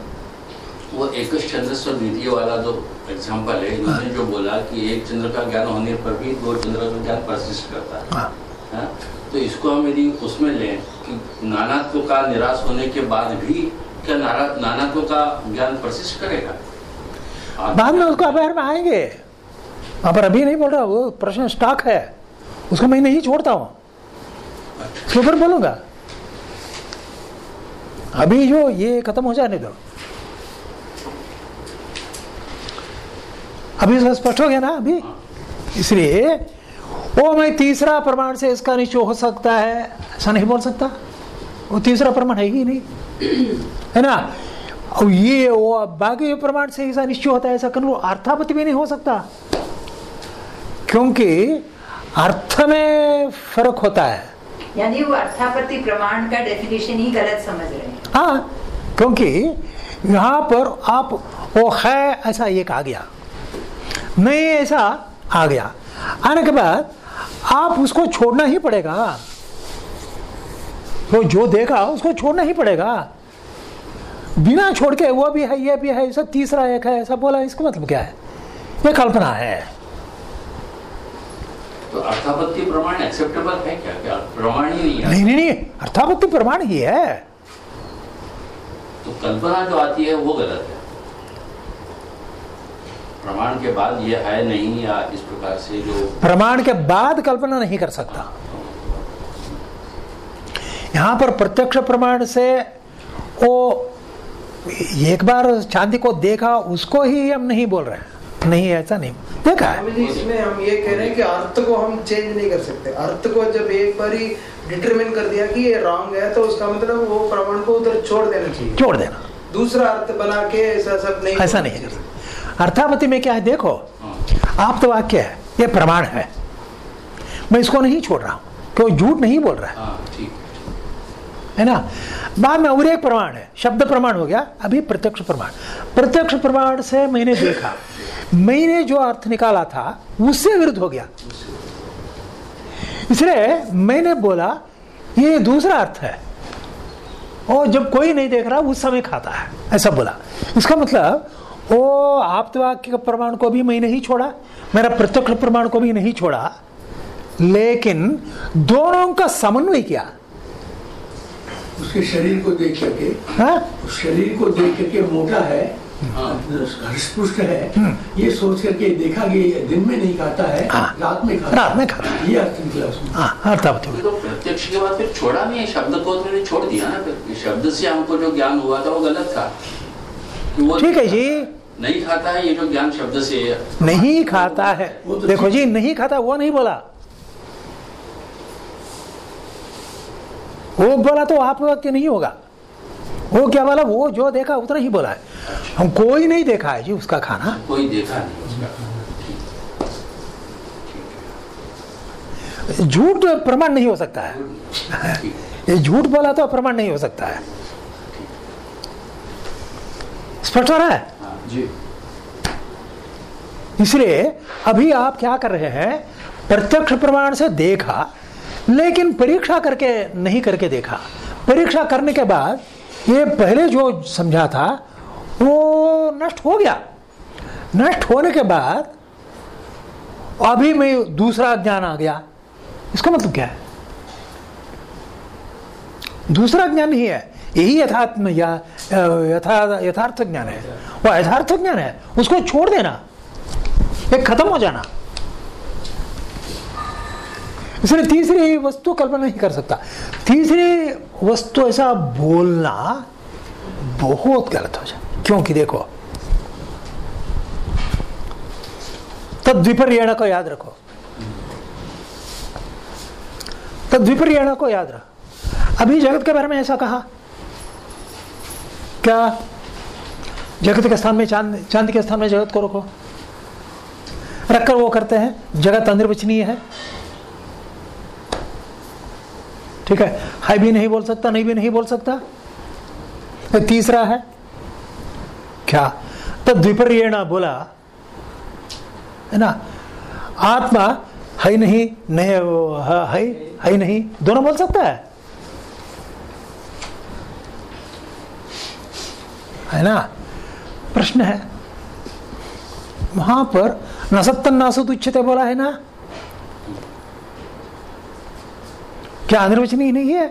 वो एक चंद्र स्व द्वितीय वाला जो एग्ज़ाम्पल है इन्होंने जो बोला कि एक चंद्र का ज्ञान होने पर भी दो चंद्र का ज्ञान परसिस्ट करता है। हाँ। हाँ? तो इसको हम यदि उसमें लें कि नानात्व का निराश होने के बाद भी क्या नारा नानात्व का ज्ञान परसिस्ट करेगा? बाद में उसको अवैर में आएँगे। पर अभी नहीं बोल रहा वो प्रश्न स्टॉक है। उसको मैं नहीं छोड़ता हूँ। उसके ऊपर बोलूँगा। अभी जो ये खत्म हो जाने दो। अभी स्पष्ट हो गया ना अभी? इसलिए वो मैं तीसरा प्रमाण से इसका निश्चय हो सकता है। ऐसा नहीं बोल सकता। वो तीसरा प्रमाण है ही नहीं। है ना? और ये वो बाकी प्रमाण से ऐसा निश्चय होता है ऐसा कर अर्थापति भी नहीं हो सकता। क्योंकि अर्थ में फ़र्क होता है। यानी वो अर्थापति प्रमाण का डेफिनेशन ही गलत समझ रहे हैं। हाँ क्योंकि यहाँ पर आप वो है ऐसा एक आ गया। नहीं ऐसा आ गया। आने के बाद आप उसको छोड़ना ही पड़ेगा। तो जो देगा उसको छोड़ना ही पड़ेगा। बिना छोड़ के वो भी है ये भी है सब तीसरा एक है ऐसा बोला इसका मतलब क्या है? ये कल्पना है। तो अर्थापत्ति प्रमाण एक्सेप्टेबल है क्या? क्या प्रमाण ही नहीं है? नहीं नहीं नहीं अर्थापत्ति प्रमाण ही है। तो कल्पना जो आती है वो गलत है। प्रमाण के बाद ये है नहीं या इस प्रकार से जो प्रमाण के बाद कल्पना नहीं कर सकता। यहाँ पर प्रत्यक्ष प्रमाण से वो एक बार चांदी को देखा उसको ही हम नहीं बोल रहे हैं। नहीं ऐसा नहीं। देखा है। इसमें हम ये कह रहे हैं कि अर्थ को हम चेंज नहीं कर सकते। अर्थ को जब एक बार ही डिटरमिन कर दिया कि ये रॉन्ग है तो उसका मतलब वो प्रमाण को उधर छोड़ देना चाहिए। छोड़ देना। दूसरा अर्थ बना के ऐसा सब नहीं ऐसा नहीं कर सकता अर्थापति में क्या है? देखो आप तो वाक्य है ये प्रमाण है। मैं इसको नहीं छोड़ रहा हूँ क्यों झूठ नहीं बोल रहा है। हाँ है ना? बाद में और एक प्रमाण है शब्द प्रमाण हो गया अभी प्रत्यक्ष प्रमाण। प्रत्यक्ष प्रमाण से मैंने देखा मैंने जो अर्थ निकाला था उससे विरुद्ध हो गया। इसलिए मैंने बोला ये दूसरा अर्थ है। और जब कोई नहीं देख रहा उस समय खाता है ऐसा बोला। इसका मतलब वो आप्तवाक्य प्रमाण को भी मैं नहीं छोड़ा। मेरा प्रत्यक्ष प्रमाण को भी नहीं छोड़ा। लेकिन दोनों का समन्वय किया? उसके शरीर को देख करके हाँ? शरीर को देख करके मोटा है हृष्पुष्ट है। ये सोच करके देखा कि दिन में नहीं खाता है हाँ। रात में खाता रात में खाता ये अर्थ निकला उसमें। हाँ तो प्रत्यक्ष के बाद फिर छोड़ा नहीं शब्द को तो छोड़ दिया ना। फिर शब्द से हमको जो ज्ञान हुआ था वो गलत था। ठीक है जी। नहीं खाता है ये जो ज्ञान शब्द से नहीं खाता है। तो देखो जी नहीं खाता वो नहीं बोला। वो बोला तो आप वाक्य नहीं होगा। वो क्या बोला? वो जो देखा उतना ही बोला है। हम कोई नहीं देखा है जी उसका खाना। कोई देखा नहीं। उसका झूठ प्रमाण नहीं हो सकता है। ये झूठ बोला तो प्रमाण नहीं हो सकता है। स्पष्ट हो रहा है? जी। इसलिए अभी आप क्या कर रहे हैं, प्रत्यक्ष प्रमाण से देखा, लेकिन परीक्षा करके नहीं करके देखा। परीक्षा करने के बाद ये पहले जो समझा था, वो नष्ट हो गया। नष्ट होने के बाद अभी में दूसरा ज्ञान आ गया। इसका मतलब क्या है? दूसरा ज्ञान ही है। यही यथात्म या यथा, यथार्थ ज्ञान है। वो यथार्थ ज्ञान है। उसको छोड़ देना। ये खत्म हो जाना। इसलिए तीसरी वस्तु कल्पना नहीं कर सकता। तीसरी वस्तु ऐसा बोलना बहुत गलत हो जाए क्योंकि देखो, तद्विपर्यण को याद रखो। तद्विपर्यण को याद रखो। अभी जगत के बारे में ऐसा कहा। क्या? जगत के स्थान में, चाँद चाँद के स्थान में जगत को रखो। रखकर वो करते हैं, जगत अनिर्वचनीय है। ठीक है? है भी नहीं बोल सकता, नहीं भी नहीं बोल सकता। तीसरा है। क्या? तो द्विपर्यण बोला, है ना? आत्मा है नहीं नहीं है है है नहीं, दोनों बोल सकता है? है ना? प्रश्न है। वहाँ पर न सत्तन नासुत उच्चते बोला है ना? क्या अनिर्वचनीय नहीं है?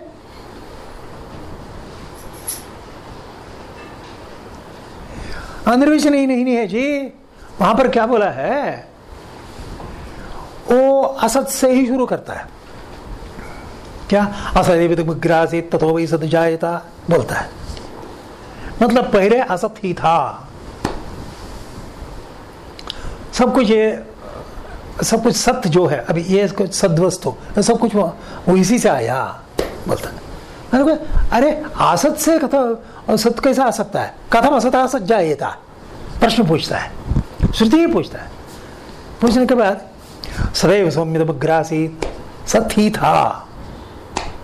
अनिर्वचनीय नहीं, नहीं है जी। वहाँ पर क्या बोला है? वो असत से ही शुरू करता है। क्या? असदेविग्रासी तथो वही सद जायता बोलता है। मतलब पहले असत ही था। सब कुछ ये सब कुछ सत्य जो है अभी ये सद्वस्तु सब कुछ वो, इसी से आया बोलता है। अरे असत से कथा सत्य कैसा आ सकता है? कथम असत असत जाएता प्रश्न पूछता है श्रुति ही पूछता है। पूछने के बाद सदैव सौम्य सौम्यग्रासीत सत ही था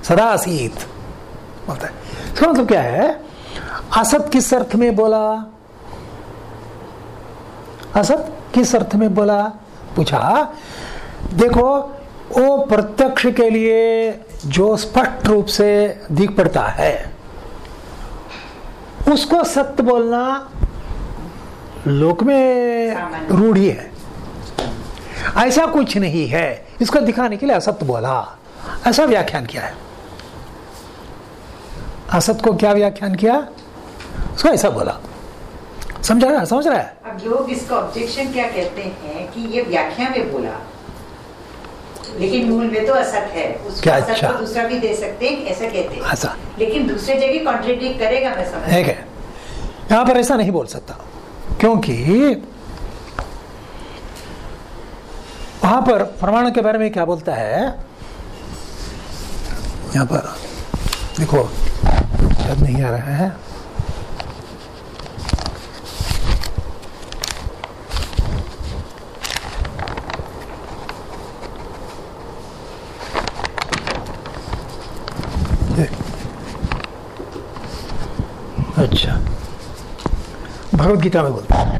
सदासीत बोलता है। इसका मतलब क्या है? असत किस अर्थ में बोला? असत किस अर्थ में बोला? पूछा देखो वो प्रत्यक्ष के लिए जो स्पष्ट रूप से दिख पड़ता है उसको सत्य बोलना लोक में रूढ़ी है। ऐसा कुछ नहीं है। इसको दिखाने के लिए असत्य बोला। ऐसा व्याख्यान किया है। असत को क्या व्याख्यान किया? उसको ऐसा बोला। समझा रहा समझ रहा है? अब लोग इसका ऑब्जेक्शन क्या कहते हैं कि ये व्याख्या में बोला? लेकिन मूल में तो असत है। उसको क्या? असत अच्छा? को दूसरा भी दे सकते हैं ऐसा कहते हैं। ऐसा लेकिन दूसरे जगह कॉन्ट्रेडिक्ट करेगा मैं समझ एक है। यहाँ पर ऐसा नहीं बोल सकता। क्योंकि वहाँ पर प्रमाण के बारे में क्या बोलता है? यहाँ पर देखो। याद नहीं आ रहा है। अच्छा। भगवत गीता में बोलता है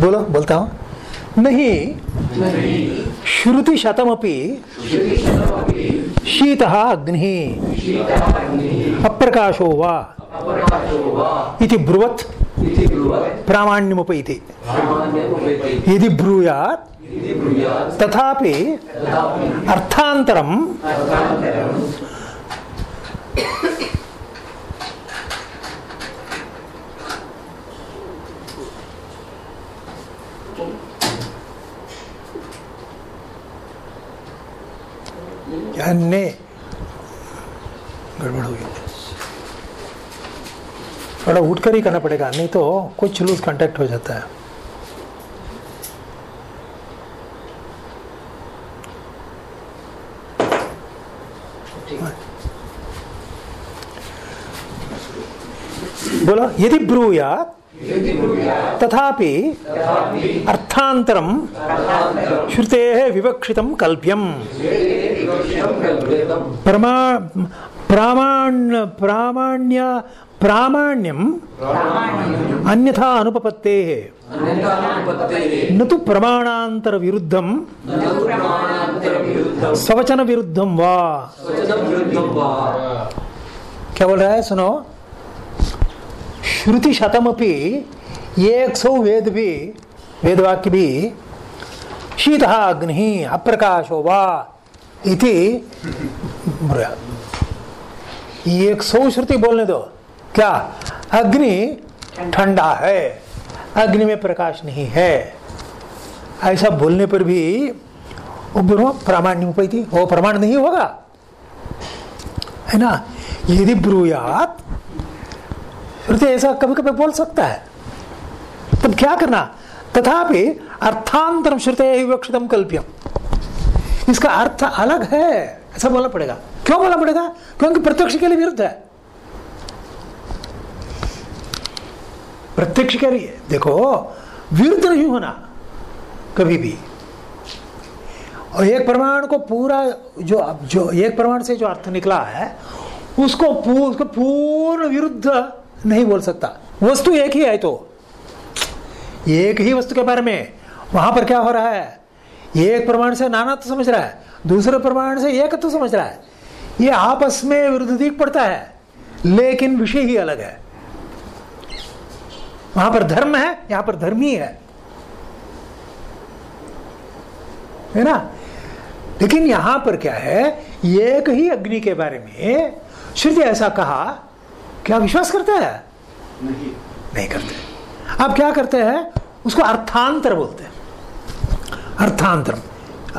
बोलो बोलता हूँ। नहीं। श्रुति शतमपि शीत अग्नि अप्रकाशो वा इति ब्रुवत् यदि ब्रूयात् तथापि अर्थांतरम अन्य गड़बड़ हो गई। थोड़ा उठ कर ही करना पड़ेगा, नहीं तो कुछ लूज कांटेक्ट हो जाता है। बोलो, यदि ब्रूयात् तथापि अर्थांतरम श्रुते विवक्षितम कल्प्यम। प्रमा प्रामाण्य प्रामाण्य प्रामाण्यम अन्यथा अनुपपत्ते। न तो प्रमाणांतर विरुद्धम स्ववचन विरुद्धम वा। क्या बोल रहा है? सुनो। श्रुति एक सौ वेद भी वेद वाक्य भी शीत अग्नि अप्रकाशो वा इति एक सौ श्रुति बोलने दो। क्या? अग्नि ठंडा है। अग्नि में प्रकाश नहीं है। ऐसा बोलने पर भी प्रामाण्य उपैती वो प्रमाण नहीं होगा। है ना? यदि ब्रूयात श्रुति ऐसा कभी कभी बोल सकता है। तब क्या करना? तथापि अर्थांतरम श्रुते विवक्षितम कल्प्यम। इसका अर्थ अलग है, ऐसा बोलना पड़ेगा। क्यों बोलना पड़ेगा? क्योंकि प्रत्यक्ष के लिए विरुद्ध है। प्रत्यक्ष के लिए, देखो, विरुद्ध नहीं होना, कभी भी। और एक प्रमाण को पूरा जो जो, एक प्रमाण से जो अर्थ निकला है उसको पूर्ण विरुद्ध नहीं बोल सकता। वस्तु एक ही है तो। एक ही वस्तु के बारे में। वहाँ पर क्या हो रहा है? एक प्रमाण से नाना तो समझ रहा है, दूसरे प्रमाण से एक तो समझ रहा है। ये आपस में विरुद्ध दिख पड़ता है, लेकिन विषय ही अलग है। वहाँ पर धर्म है, यहाँ पर धर्म ही है। है ना? लेकिन यहाँ पर क्या है? एक ही अग्नि के बारे में श्रुति ऐसा कहा क्या विश्वास करते हैं? नहीं। नहीं करते। अब क्या करते हैं? उसको अर्थांतर बोलते हैं। अर्थांतरम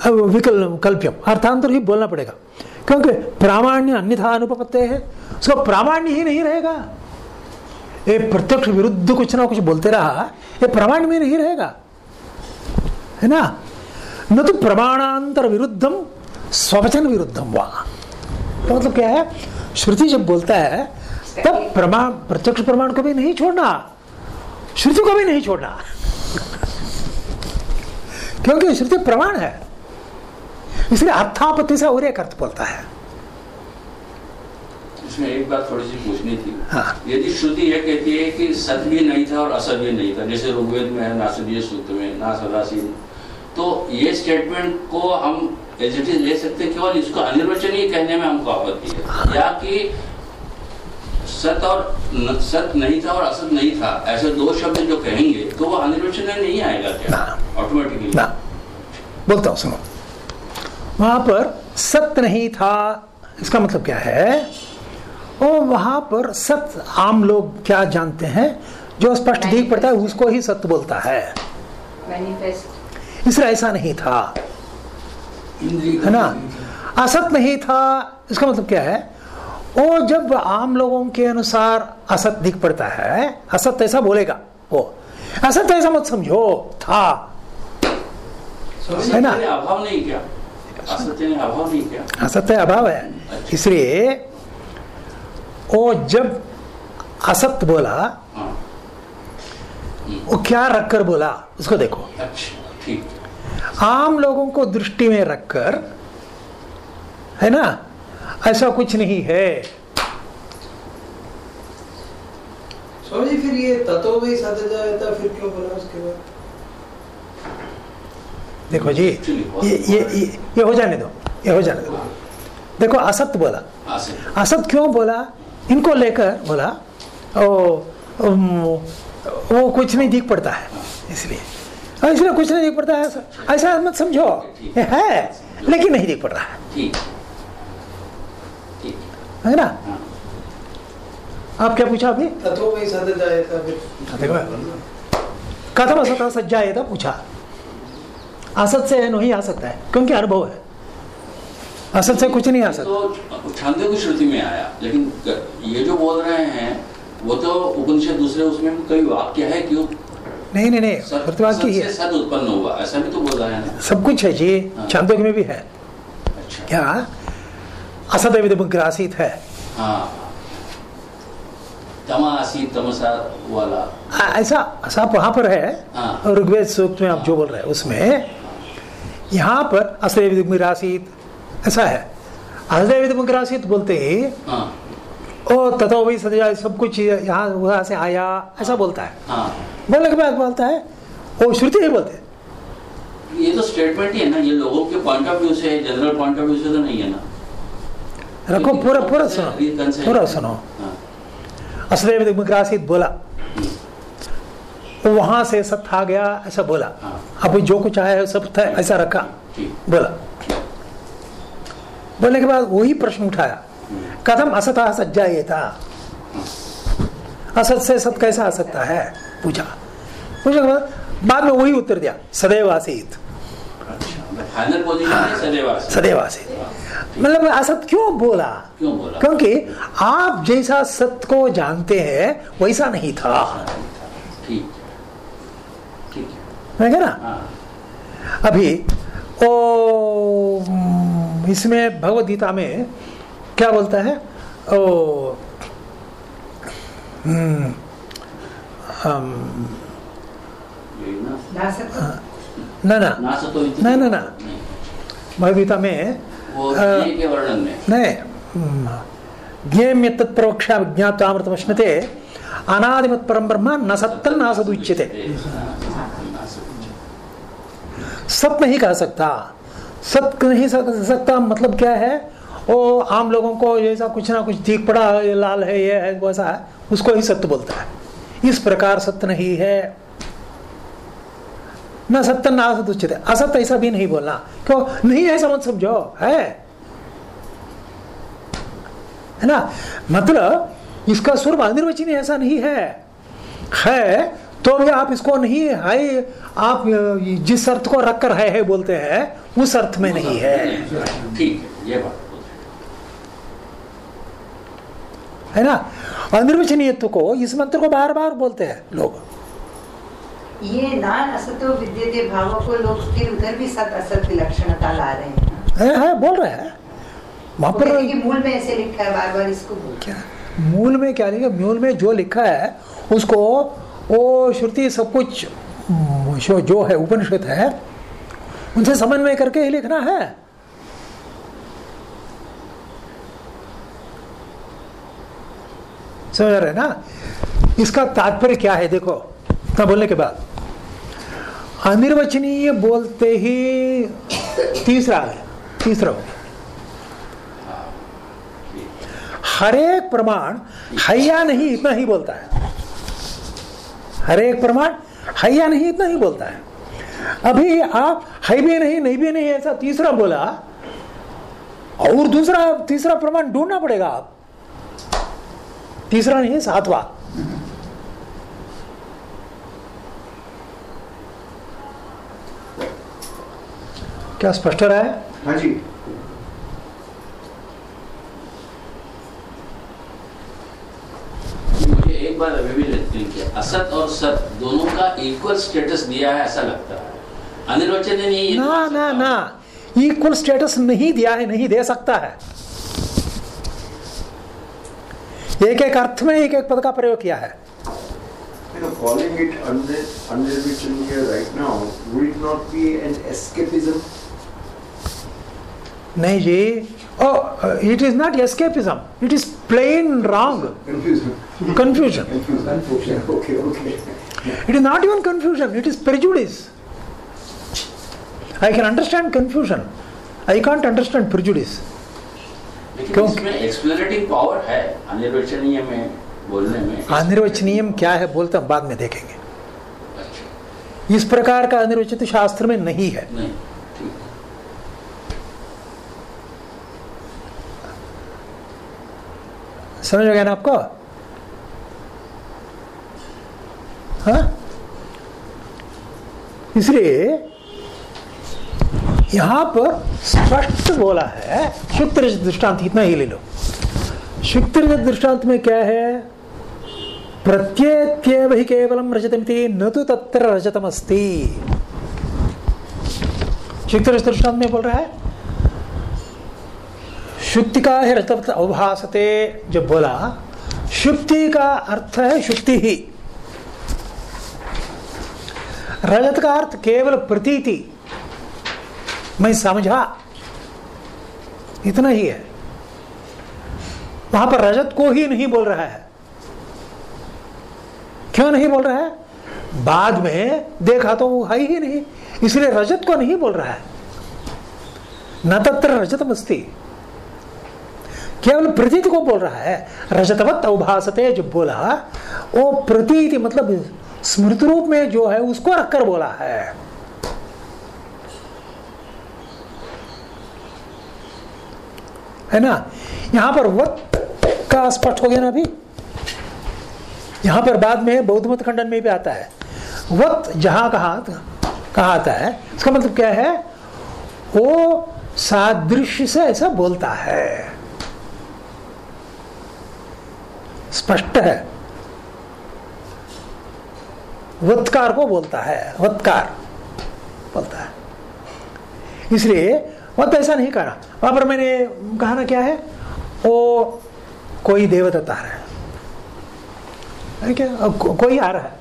अब विकल कल्प्यम अर्थांतर ही बोलना पड़ेगा। क्योंकि प्रामाण्य अन्यथा अनुपत्ते है। उसका प्रामाण्य ही नहीं रहेगा। ये प्रत्यक्ष विरुद्ध कुछ ना कुछ बोलते रहा ये प्रामाण्य में नहीं रहेगा। है ना? न तो प्रमाणांतर विरुद्धम स्वचन विरुद्धम वहाँ तो मतलब क्या है? श्रुति जब बोलता है तब प्रमाण प्रत्यक्ष प्रमाण को भी नहीं छोड़ना। श्रुति को भी नहीं छोड़ना। क्योंकि श्रुति प्रमाण है। इसलिए अर्थापत्ति से और एक अर्थ बोलता है। इसमें एक बात थोड़ी सी पूछनी थी। हाँ। यदि श्रुति यह कहती है कि सत भी नहीं था और असत भी नहीं था जैसे ऋग्वेद में है नासदीय सूत्र में ना सदासीन तो ये स्टेटमेंट को हम एज इट इज़ ले सकते केवल इसको अनिर्वचनीय कहने में हमको आपत्ति है। या कि सत और न, सत नहीं था और असत नहीं था ऐसे दो शब्द जो कहेंगे तो वो अनिर्वचनीय नहीं आएगा क्या? ऑटोमेटिकली ना। बोलता हूँ सुनो। वहाँ पर सत्य नहीं था इसका मतलब क्या है? और वहाँ पर सत्य आम लोग क्या जानते हैं? जो स्पष्ट दिख पड़ता है उसको ही सत्य बोलता है। मैनिफेस्ट इसलिए ऐसा नहीं था। है ना? असत नहीं था इसका मतलब क्या है? वो जब आम लोगों के अनुसार असत दिख पड़ता है असत ऐसा बोलेगा वो असत ऐसा मत समझो था। है ना? अभाव नहीं क्या? असत्य अभाव नहीं क्या? असत्य अभाव है। इसलिए वो जब असत्य बोला हाँ। वो क्या रखकर बोला? उसको देखो। अच्छा ठीक। आम लोगों को दृष्टि में रखकर है ना? ऐसा कुछ नहीं है। स्वामी फिर ये तत्व भी साधा जाए फिर क्यों बोला उसके बाद? देखो जी ये ये ये, ये हो जाने दो ये हो जाने दो। देखो असत्य बोला। असत क्यों बोला? इनको लेकर बोला ओ, उम, वो कुछ नहीं दिख पड़ता है इसलिए। इसलिए कुछ नहीं दिख पड़ता है ऐसा मत समझो। है लेकिन नहीं दिख पड़ रहा है। है ना? हाँ आप क्या पूछा अभी कथम असत सज्जा था पूछा। असत से नहीं आ सकता है। क्योंकि अनुभव है? असत से कुछ नहीं आ सकता। तो छांदे की श्रुति में आया लेकिन ये जो बोल रहे हैं वो तो उपनिषद दूसरे उसमें कई वाक्य है क्यों नहीं नहीं नहीं। प्रतिवाद की है। सद उत्पन्न हुआ ऐसा भी तो बोल रहे हैं सब कुछ है जी। हाँ। छांदोग्य में भी है। अच्छा। क्या? असत विग्रासित है। हाँ। तमासी तमसा वाला। आ- ऐसा ऐसा वहाँ पर है हाँ। ऋग्वेद सूक्त में आप जो बोल रहे हैं उसमें यहाँ पर असदेव विग्रासित ऐसा है। असदेव विग्रासित बोलते ही हाँ। ओ तथा वही सजा सब कुछ यहाँ वहाँ से आया ऐसा बोलता है। हाँ। बोलने के बाद बोलता है वो श्रुति नहीं बोलते। ये तो स्टेटमेंट ही है ना ये लोगों के पॉइंट ऑफ़ व्यू से जनरल पॉइंट ऑफ़ व्यू से तो नहीं है ना। रखो पूरा पूरा सुनो। पूरा सुनो। हाँ। असदेव विग्रासित बोला। वहाँ से सब आ गया ऐसा बोला। हाँ। अब जो कुछ आया है सब था ऐसा रखा। बोला। बोलने के बाद वही प्रश्न उठाया। कदम असत सज्जा ये था। असत से सत कैसा आ सकता है? पूछा। पूछने के बाद बाद में वही उत्तर दिया सदैव आसित। अच्छा है सदैवासी सदैव आसित। मतलब असत क्यों बोला? क्यों बोला? क्योंकि आप जैसा सत्य को जानते हैं वैसा नहीं था। ठीक। ठीक है। है ना? हाँ। अभी ओ इसमें भगवत गीता में क्या बोलता है? ओ हम्म, ना? ना ना। ना ना ना। भगवत गीता में वो अ, ये के वर्णन में। नहीं हम्म, ज्ञेय तत्प्रवक्षा विज्ञातामृतमश्नते अनादिमत परम ब्रह्म न सत्तन न सदुच्यते सत्य नहीं कह सकता। सत्य नहीं सक- सकता मतलब क्या है? वो आम लोगों को जैसा कुछ ना कुछ दिख पड़ा ये लाल है ये है वैसा है उसको ही सत्य बोलता है। इस प्रकार सत्य नहीं है। न सत्य न असत उचित असत ऐसा भी नहीं बोलना। क्यों? नहीं है समझ समझो है? है ना? मतलब इसका स्वरूप अनिर्वचनीय ऐसा नहीं है। है तो भी आप इसको नहीं है आप जिस अर्थ को रखकर है है बोलते हैं उस अर्थ में नहीं है। ठीक है ये बात है। ना? अनिर्वचनीयत्व को इस मंत्र को बार बार बोलते हैं लोग। ये नान असतो विद्यते भावों को लोग फिर उधर भी सत असत की लक्षणता ला रहे हैं। है, है बोल रहे हैं। वहाँ पर मूल में ऐसे लिखा है बार बार इसको क्या? मूल में क्या लिखा मूल में जो लिखा है उसको वो श्रुति सब कुछ जो जो है उपनिषद है उनसे समन्वय करके ही लिखना है। समझ रहे ना? इसका तात्पर्य क्या है देखो। इतना बोलने के बाद। अनिर्वचनीय बोलते ही तीसरा है, तीसरा हो गया। हर एक प्रमाण है या नहीं, इतना ही बोलता है। हरेक प्रमाण है या नहीं, इतना ही बोलता है। अभी आप है भी नहीं नहीं भी नहीं, ऐसा तीसरा बोला, और दूसरा, तीसरा प्रमाण ढूंढना पड़ेगा आप। तीसरा नहीं, सातवां। क्या स्पष्ट रहा है? हाँ जी। मुझे एक बार अभी भी क्लिक किया असत और सत दोनों का इक्वल स्टेटस दिया है ऐसा लगता है। अनिर्वचन नहीं ना ना ना। इक्वल स्टेटस नहीं दिया है नहीं दे सकता है। एक एक अर्थ में एक एक पद का प्रयोग किया है। You know, calling it unir- unirvichanaya right now, would it not be an escapism? नहीं जी। ओ it is not escapism it is plain wrong confusion it is not even confusion it is prejudice I can understand confusion I can't understand prejudice अनिर्वचनीय क्या है बोलते हम बाद में देखेंगे। अच्छा। इस प्रकार का अनिर्वचित शास्त्र में नहीं है। नहीं। समझ गया ना आपको? हाँ? इसलिए यहाँ पर स्पष्ट बोला है शुक्त रजत दृष्टांत इतना ही ले लो। शुक्त रजत दृष्टांत में क्या है? प्रत्येत्येव ही केवलम रजतमिति, न तो तत्र रजतमस्ति। शुक्त रजत दृष्टांत में बोल रहा है शुक्ति का है रजत अवभासते जब बोला शुक्ति का अर्थ है शुक्ति ही। रजत का अर्थ केवल प्रतीति। मैं समझा। इतना ही है। वहाँ पर रजत को ही नहीं बोल रहा है। क्यों नहीं बोल रहा है? बाद में देखा तो वो है ही नहीं। इसलिए रजत को नहीं बोल रहा है। न तत्र रजत मस्ती केवल प्रतीत को बोल रहा है। रजतवत अवभासते जो बोला वो प्रतीति मतलब स्मृति रूप में जो है, उसको रखकर बोला है। है ना? यहाँ पर वत का स्पष्ट हो गया ना अभी? यहाँ पर बाद में बौद्ध मत खंडन में भी आता है। वत जहाँ कहा कहा आता है इसका मतलब क्या है? वो सादृश्य से ऐसा बोलता है। स्पष्ट है। वत्कार को बोलता है वत्कार बोलता है। इसलिए वत ऐसा नहीं कहा। वहाँ पर मैंने कहा ना क्या है? वो कोई देवदत्त आ रहा है क्या को, कोई आ रहा है।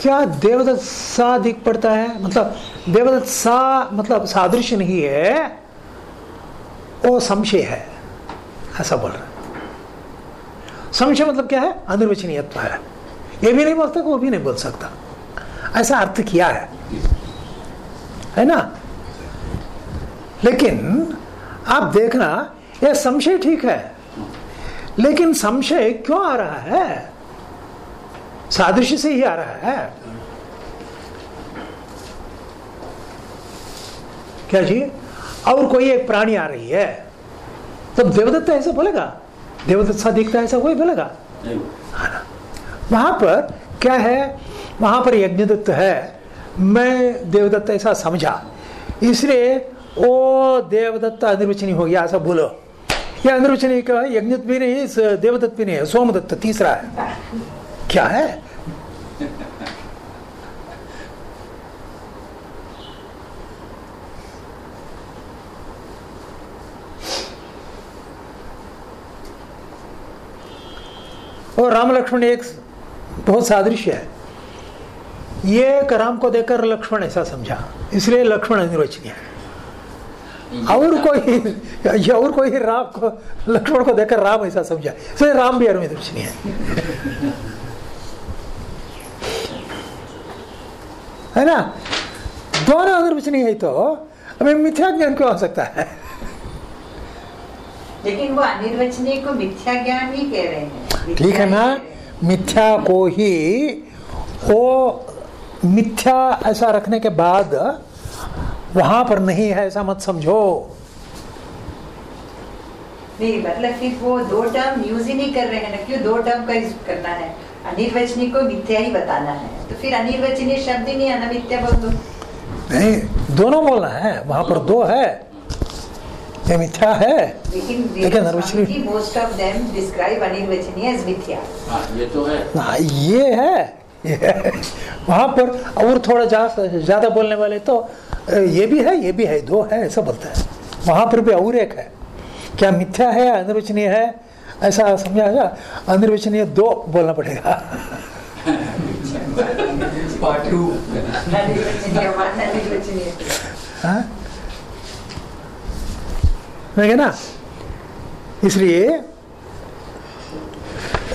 क्या देवदत्त सा दिख पड़ता है? मतलब देवदत्त सा मतलब सादृश्य नहीं है वो संशय है ऐसा बोल रहा संशय मतलब क्या है? अनिर्वचनीयत्व है। ये भी नहीं बोल सकता वो भी नहीं बोल सकता। ऐसा अर्थ किया है। है ना? लेकिन आप देखना यह संशय ठीक है। लेकिन संशय क्यों आ रहा है? सादृश्य से ही आ रहा है। क्या जी? और कोई एक प्राणी आ रही है, तब देवदत्त ऐसे बोलेगा देवदत्त देखता है ऐसा कोई बोलेगा वहाँ पर क्या है? वहाँ पर यज्ञदत्त है। मैं देवदत्त ऐसा समझा। इसलिए ओ देवदत्त अनिर्वचनी हो गया ऐसा बोलो। ये अनिर्वचनी का यज्ञ भी नहीं देवदत्त भी नहीं है सोमदत्त तीसरा है। क्या है? और राम लक्ष्मण एक बहुत सादृश्य है। ये राम को देखकर लक्ष्मण ऐसा समझा, इसलिए लक्ष्मण अनिर्वचनीय है। और कोई और कोई राम को, लक्ष्मण को देखकर राम ऐसा समझा, इसलिए राम भी अनिर्वचनीय है। है ना? दोनों अनिर्वचनीय है तो हमें मिथ्या ज्ञान क्यों हो सकता है? लेकिन वो अनिर्वचनीय को मिथ्या ज्ञान ही कह रहे हैं। ठीक है ना? मिथ्या को ही वो मिथ्या ऐसा रखने के बाद वहाँ पर नहीं है ऐसा मत समझो। नहीं मतलब फिर वो दो टर्म यूज़ ही नहीं कर रहे हैं ना क्यों दो टर्म का यूज़ करना है? अनिर्वचनीय को मिथ्या ही बताना है। तो फिर अनिर्वचनीय शब्द ही नहीं आना मिथ्या बोल दो नहीं दोनों बोलना है वहाँ पर दो है। ये मिथ्या है? लेकिन मोस्ट ऑफ़ देम डिस्क्राइब अनिर्वचनीय एज मिथ्या। हाँ ये तो है। हाँ, ये है। वहाँ पर और थोड़ा जा- ज़्यादा बोलने वाले तो ये भी है ये भी है दो है ऐसा बोलता है। वहाँ पर भी और एक है। क्या मिथ्या है अनिर्वचनीय है? ऐसा समझा जा अनिर्वचनीय दो बोलना पड़ेगा। पार्ट टू अनिर्वचनीय वन अनिर्वचनीय हाँ? है ना? इसलिए,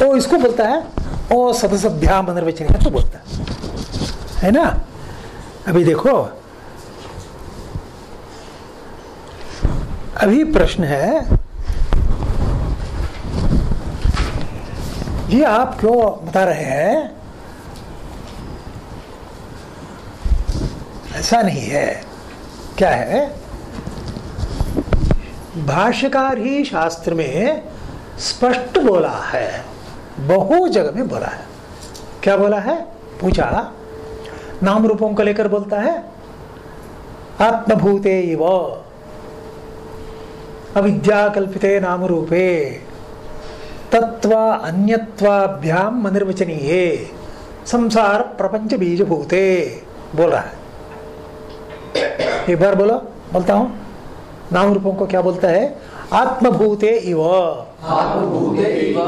ओ, इसको बोलता है, ओ सदसभ्याम अनिर्वचनीय तो बोलता है। है ना? अभी देखो, अभी प्रश्न है, ये आप क्यों बता रहे हैं? ऐसा नहीं है। क्या है? भाष्यकार ही शास्त्र में स्पष्ट बोला है, बहु जगह में बोला है। क्या बोला है? पूछा, नाम रूपों को लेकर बोलता है, आत्मभूते अविद्या कल्पिते नाम रूपे तत्व अन्यत्वाभ्याम अनिर्वचनीये, संसार प्रपंच बीजभूते, बोल रहा है। एक बार बोलो, बोलता हूँ। नाम रूपों को क्या बोलता है? आत्मभूते इव। आत्मभूते इव।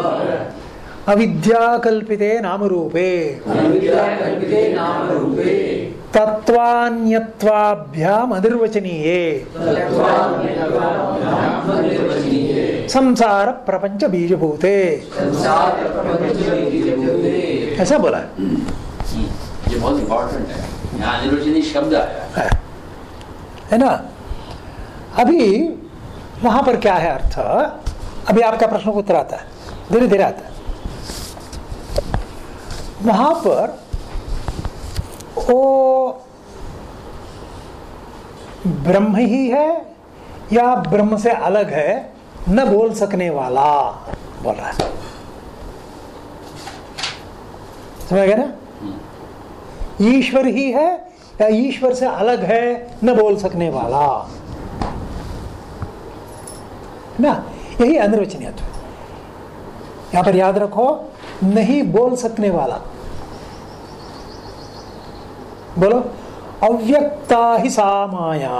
अविद्या कल्पिते नाम रूपे अविद्या कल्पिते नाम रूपे तत्वान्यत्वाभ्याम अनिर्वचनीये संसार प्रपंच बीजभूते संसार ऐसा बोला है। ये बहुत इंपॉर्टेंट है। यहाँ अनिर्वचनीय शब्द आया। है है ना? अभी वहाँ पर क्या है अर्थ? अभी आपका प्रश्न उत्तर आता है। धीरे धीरे आता है। वहाँ पर वो ब्रह्म ही है या ब्रह्म से अलग है, न बोल सकने वाला, बोल रहा है। समझ गया ना? ईश्वर ही है या ईश्वर से अलग है, न बोल सकने वाला। ना यही अनिर्वचनीयत्व है यहाँ पर याद रखो नहीं बोल सकने वाला। बोलो अव्यक्ता ही सा माया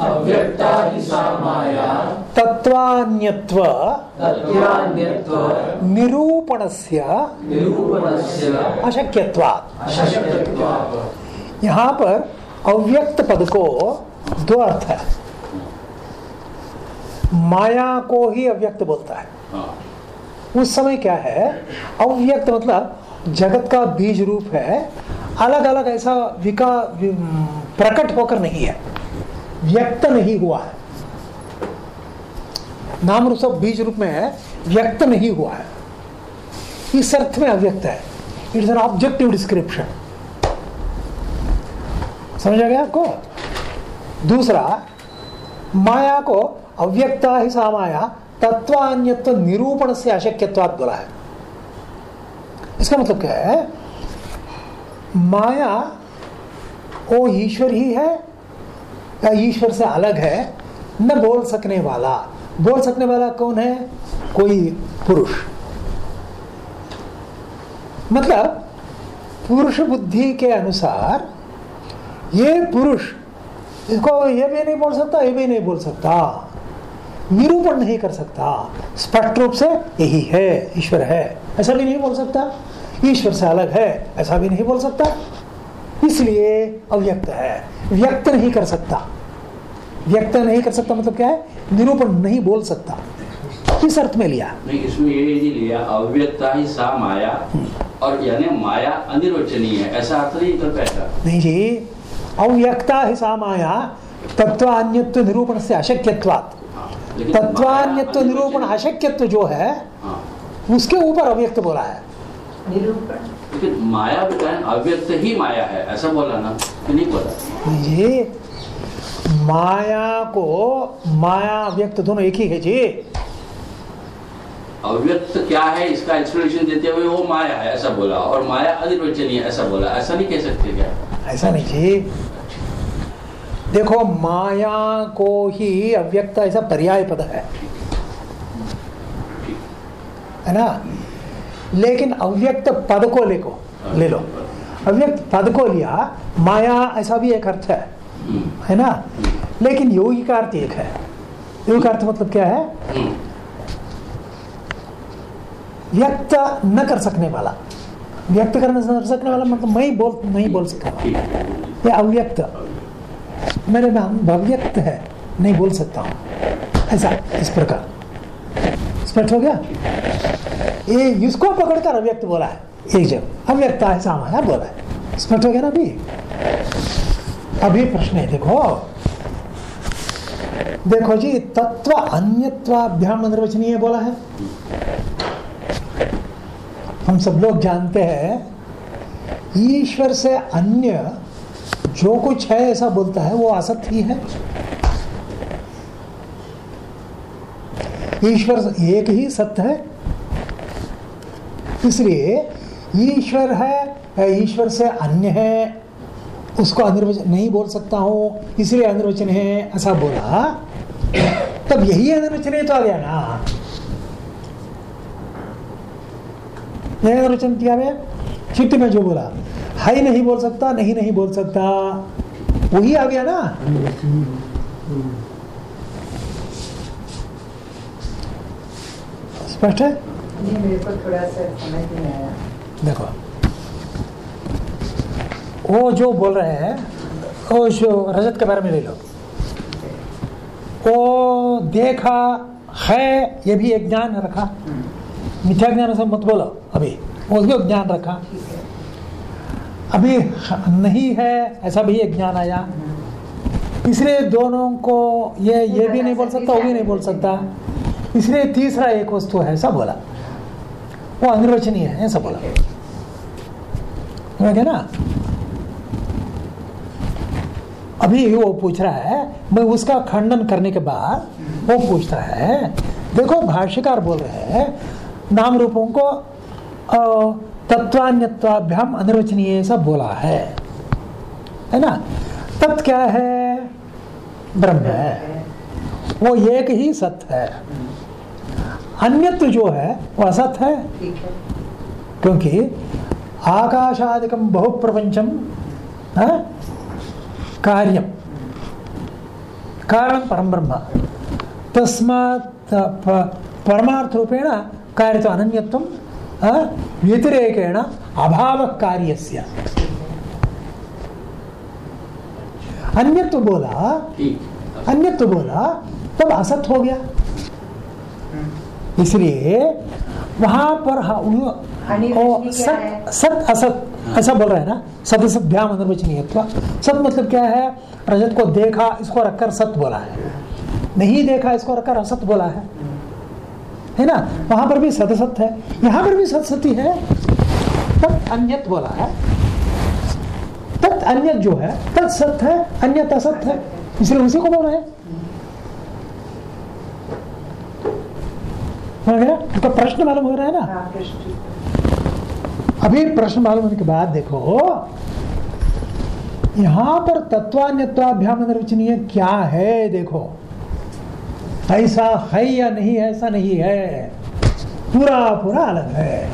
अव्यक्ता हि सा माया तत्वान्यत्व तत्त्वान्यत्व। निरूपणस्य। निरूपणस्य। अशक्यत्वात्। अशक्यत्वात्। यहाँ पर अव्यक्त पद को दो अर्थ है। माया को ही अव्यक्त बोलता है। हाँ। उस समय क्या है? अव्यक्त मतलब जगत का बीज रूप है। अलग अलग ऐसा विका प्रकट होकर नहीं है। व्यक्त नहीं हुआ है। नाम रूप सब बीज रूप में है व्यक्त नहीं हुआ है। इस अर्थ में अव्यक्त है। It is an objective description समझ आ गया आपको? दूसरा माया को अव्यक्ता ही सा माया तत्वान्यत्व निरूपण से अशक्यत्वाद बोला है। इसका मतलब क्या है? माया वो ईश्वर ही है, या ईश्वर से अलग है, न बोल सकने वाला। बोल सकने वाला कौन है? कोई पुरुष। मतलब पुरुष बुद्धि के अनुसार, ये पुरुष, इसको ये भी नहीं बोल सकता, ये भी नहीं बोल सकता। निरूपण नहीं कर सकता। स्पष्ट रूप से यही है ईश्वर है। ऐसा भी नहीं बोल सकता। ईश्वर से अलग है ऐसा भी नहीं बोल सकता। इसलिए अव्यक्त है। व्यक्त नहीं कर सकता। व्यक्त नहीं कर सकता मतलब क्या है? निरूपण नहीं बोल सकता। किस अर्थ में लिया? नहीं इसमें ये नहीं लिया। अव्यक्ता ही सा माया। और यानी माया अनिर्वचनीय है। ऐसा अर्थ नहीं कर पाएगा नहीं जी। अव्यक्ता ही सा माया तत्वान्यत्व निरूपण से अशक्यत्वात्। तत्वान्यत्व निरूपण अशक्यत्व जो है हाँ, उसके ऊपर अव्यक्त बोला है। निरूपण। लेकिन माया भी कहना अव्यक्त ही माया है ऐसा बोला ना नहीं बोला? जी माया को माया अव्यक्त दोनों एक ही है जी। अव्यक्त क्या है इसका एक्सप्लेनेशन देते हुए वो माया है ऐसा बोला और माया अनिर्वचनीय है ऐसा बोला ऐसा नहीं कह सकते क्या? ऐसा नहीं जी। देखो, माया को ही अव्यक्त ऐसा पर्याय पद है। है ना? लेकिन अव्यक्त पद को ले को ले लो। अव्यक्त पद को लिया, माया ऐसा भी एक अर्थ है। है ना? लेकिन योगी का अर्थ एक है। योगी का अर्थ मतलब क्या है? व्यक्त न कर सकने वाला। व्यक्त करने कर सकने वाला मतलब मैं बोल नहीं बोल सकता ये अव्यक्त। मेरे में अव्यक्त है। नहीं बोल सकता हूँ। ऐसा, इस प्रकार। स्पष्ट हो गया? ये इसको पकड़कर अव्यक्त बोला है। एक जगह। अव्यक्त ऐसा माया बोला है। स्पष्ट हो गया ना अभी? अभी प्रश्न है, देखो। देखो जी, तत्व अन्यत्वाभ्याम निर्वचनीय बोला है। हम सब लोग जानते हैं, ईश्वर से अन्य जो कुछ है ऐसा बोलता है, वो असत ही है। ईश्वर एक ही सत्य है। इसलिए ईश्वर है ईश्वर से अन्य है, उसको अनिर्वचन नहीं बोल सकता हूँ, इसलिए अनिर्वचन है, ऐसा बोला। तब यही अनिर्वचन तो आ गया ना। अनिर्वचन किया गया। चिट्ठी में जो बोला हाई नहीं बोल सकता नहीं नहीं बोल सकता। वही आ गया ना। स्पष्ट है? नहीं मेरे को थोड़ा सा समझ नहीं आया। देखो वो जो बोल रहे हैं वो जो रजत के बारे में ले लो। वो देखा है ये भी एक ज्ञान रखा। मिथ्या ज्ञान से मत बोलो अभी। वो भी ज्ञान रखा। अभी नहीं है, ऐसा भी एक ज्ञान आया। इसलिए दोनों को ये ये भी नहीं बोल सकता, वो भी नहीं बोल सकता। इसलिए तीसरा एक वस्तु है ऐसा बोला। वो अनिर्वचनीय है ऐसा बोला। समझ ना? अभी वो पूछ रहा है, मैं उसका खंडन करने के बाद वो पूछता है, देखो भाष्यकार बोल रहे हैं, नाम रूपों को तत्वान्यत्वाभ्याम अनिर्वचनीय ऐसा बोला है। है ना? तत् क्या है? ब्रह्म है। वो एक ही सत्य है। अन्यत्व जो है वो असत है। क्योंकि आकाशादिकम बहुप्रपंचम हाँ, कार्यम कारण परम ब्रह्म। तस्मात् परमार्थ रूपेण कार्य तो अनन्यत्व हाँ, व्यतिरेकेण अभाव कार्यस्य अन्यत्व बोला अन्यत्व बोला तब असत हो गया इसलिए वहाँ पर हाँ, ओ, सत सत असत ऐसा बोल रहे हैं ना सत असत भ्याम अनिर्वचनीय सत मतलब क्या है रजत को देखा इसको रखकर सत बोला है नहीं देखा इसको रखकर असत बोला है है ना? वहाँ पर भी सत असत है। यहाँ पर भी सत सती है। तत् अन्यत बोला है। तत् अन्यत जो है तत् सत्य है अन्यत असत है। इसलिए उसी को बोल रहे हैं। उनका प्रश्न मालूम हो रहा है ना? हाँ अभी प्रश्न मालूम होने के बाद देखो। यहाँ पर तत्वान्यत्वाभ्याम निर्वचनीय क्या है? देखो। ऐसा है या नहीं है ऐसा नहीं है। पूरा पूरा अलग है।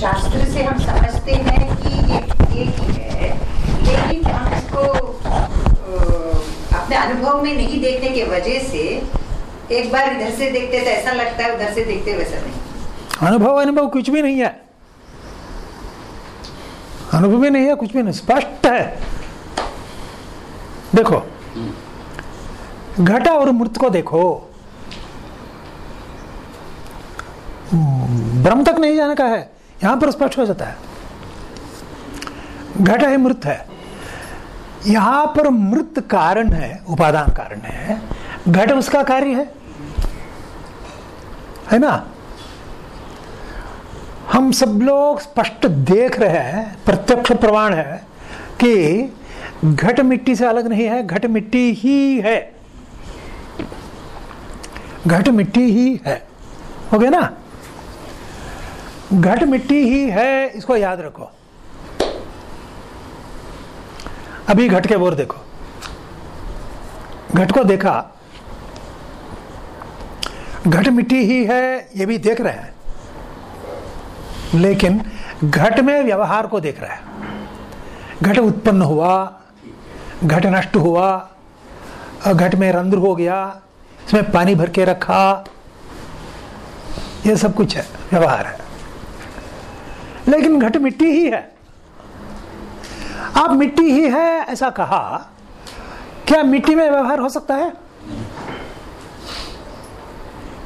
शास्त्र से हम समझते हैं कि ये एक ही है लेकिन हम इसको अपने अनुभव में नहीं देखने के वजह से एक बार इधर से देखते तो ऐसा लगता है उधर से देखते वैसा नहीं। अनुभव अनुभव कुछ भी नहीं है। अनुभव भी नहीं है कुछ भी नहीं स्पष्ट है। देखो घटा और मृत को देखो। ब्रह्म तक नहीं जाने का है। यहाँ पर स्पष्ट हो जाता है। घट है मृत है। यहाँ पर मृत कारण है, उपादान कारण है। घट उसका कार्य है। है ना? हम सब लोग स्पष्ट देख रहे हैं, प्रत्यक्ष प्रमाण है कि घट मिट्टी से अलग नहीं है, घट मिट्टी ही है। घट मिट्टी ही है। हो गया ना? घट मिट्टी ही है, इसको याद रखो। अभी घट के बोर देखो। घट को देखा। घट मिट्टी ही है, ये भी देख रहे हैं। लेकिन घट में व्यवहार को देख रहा है। घट उत्पन्न हुआ, घट नष्ट हुआ, घट में रंध्र हो गया इसमें पानी भर के रखा। ये सब कुछ है, व्यवहार है। लेकिन घट मिट्टी ही है। आप मिट्टी ही है, ऐसा कहा, क्या मिट्टी में व्यवहार हो सकता है?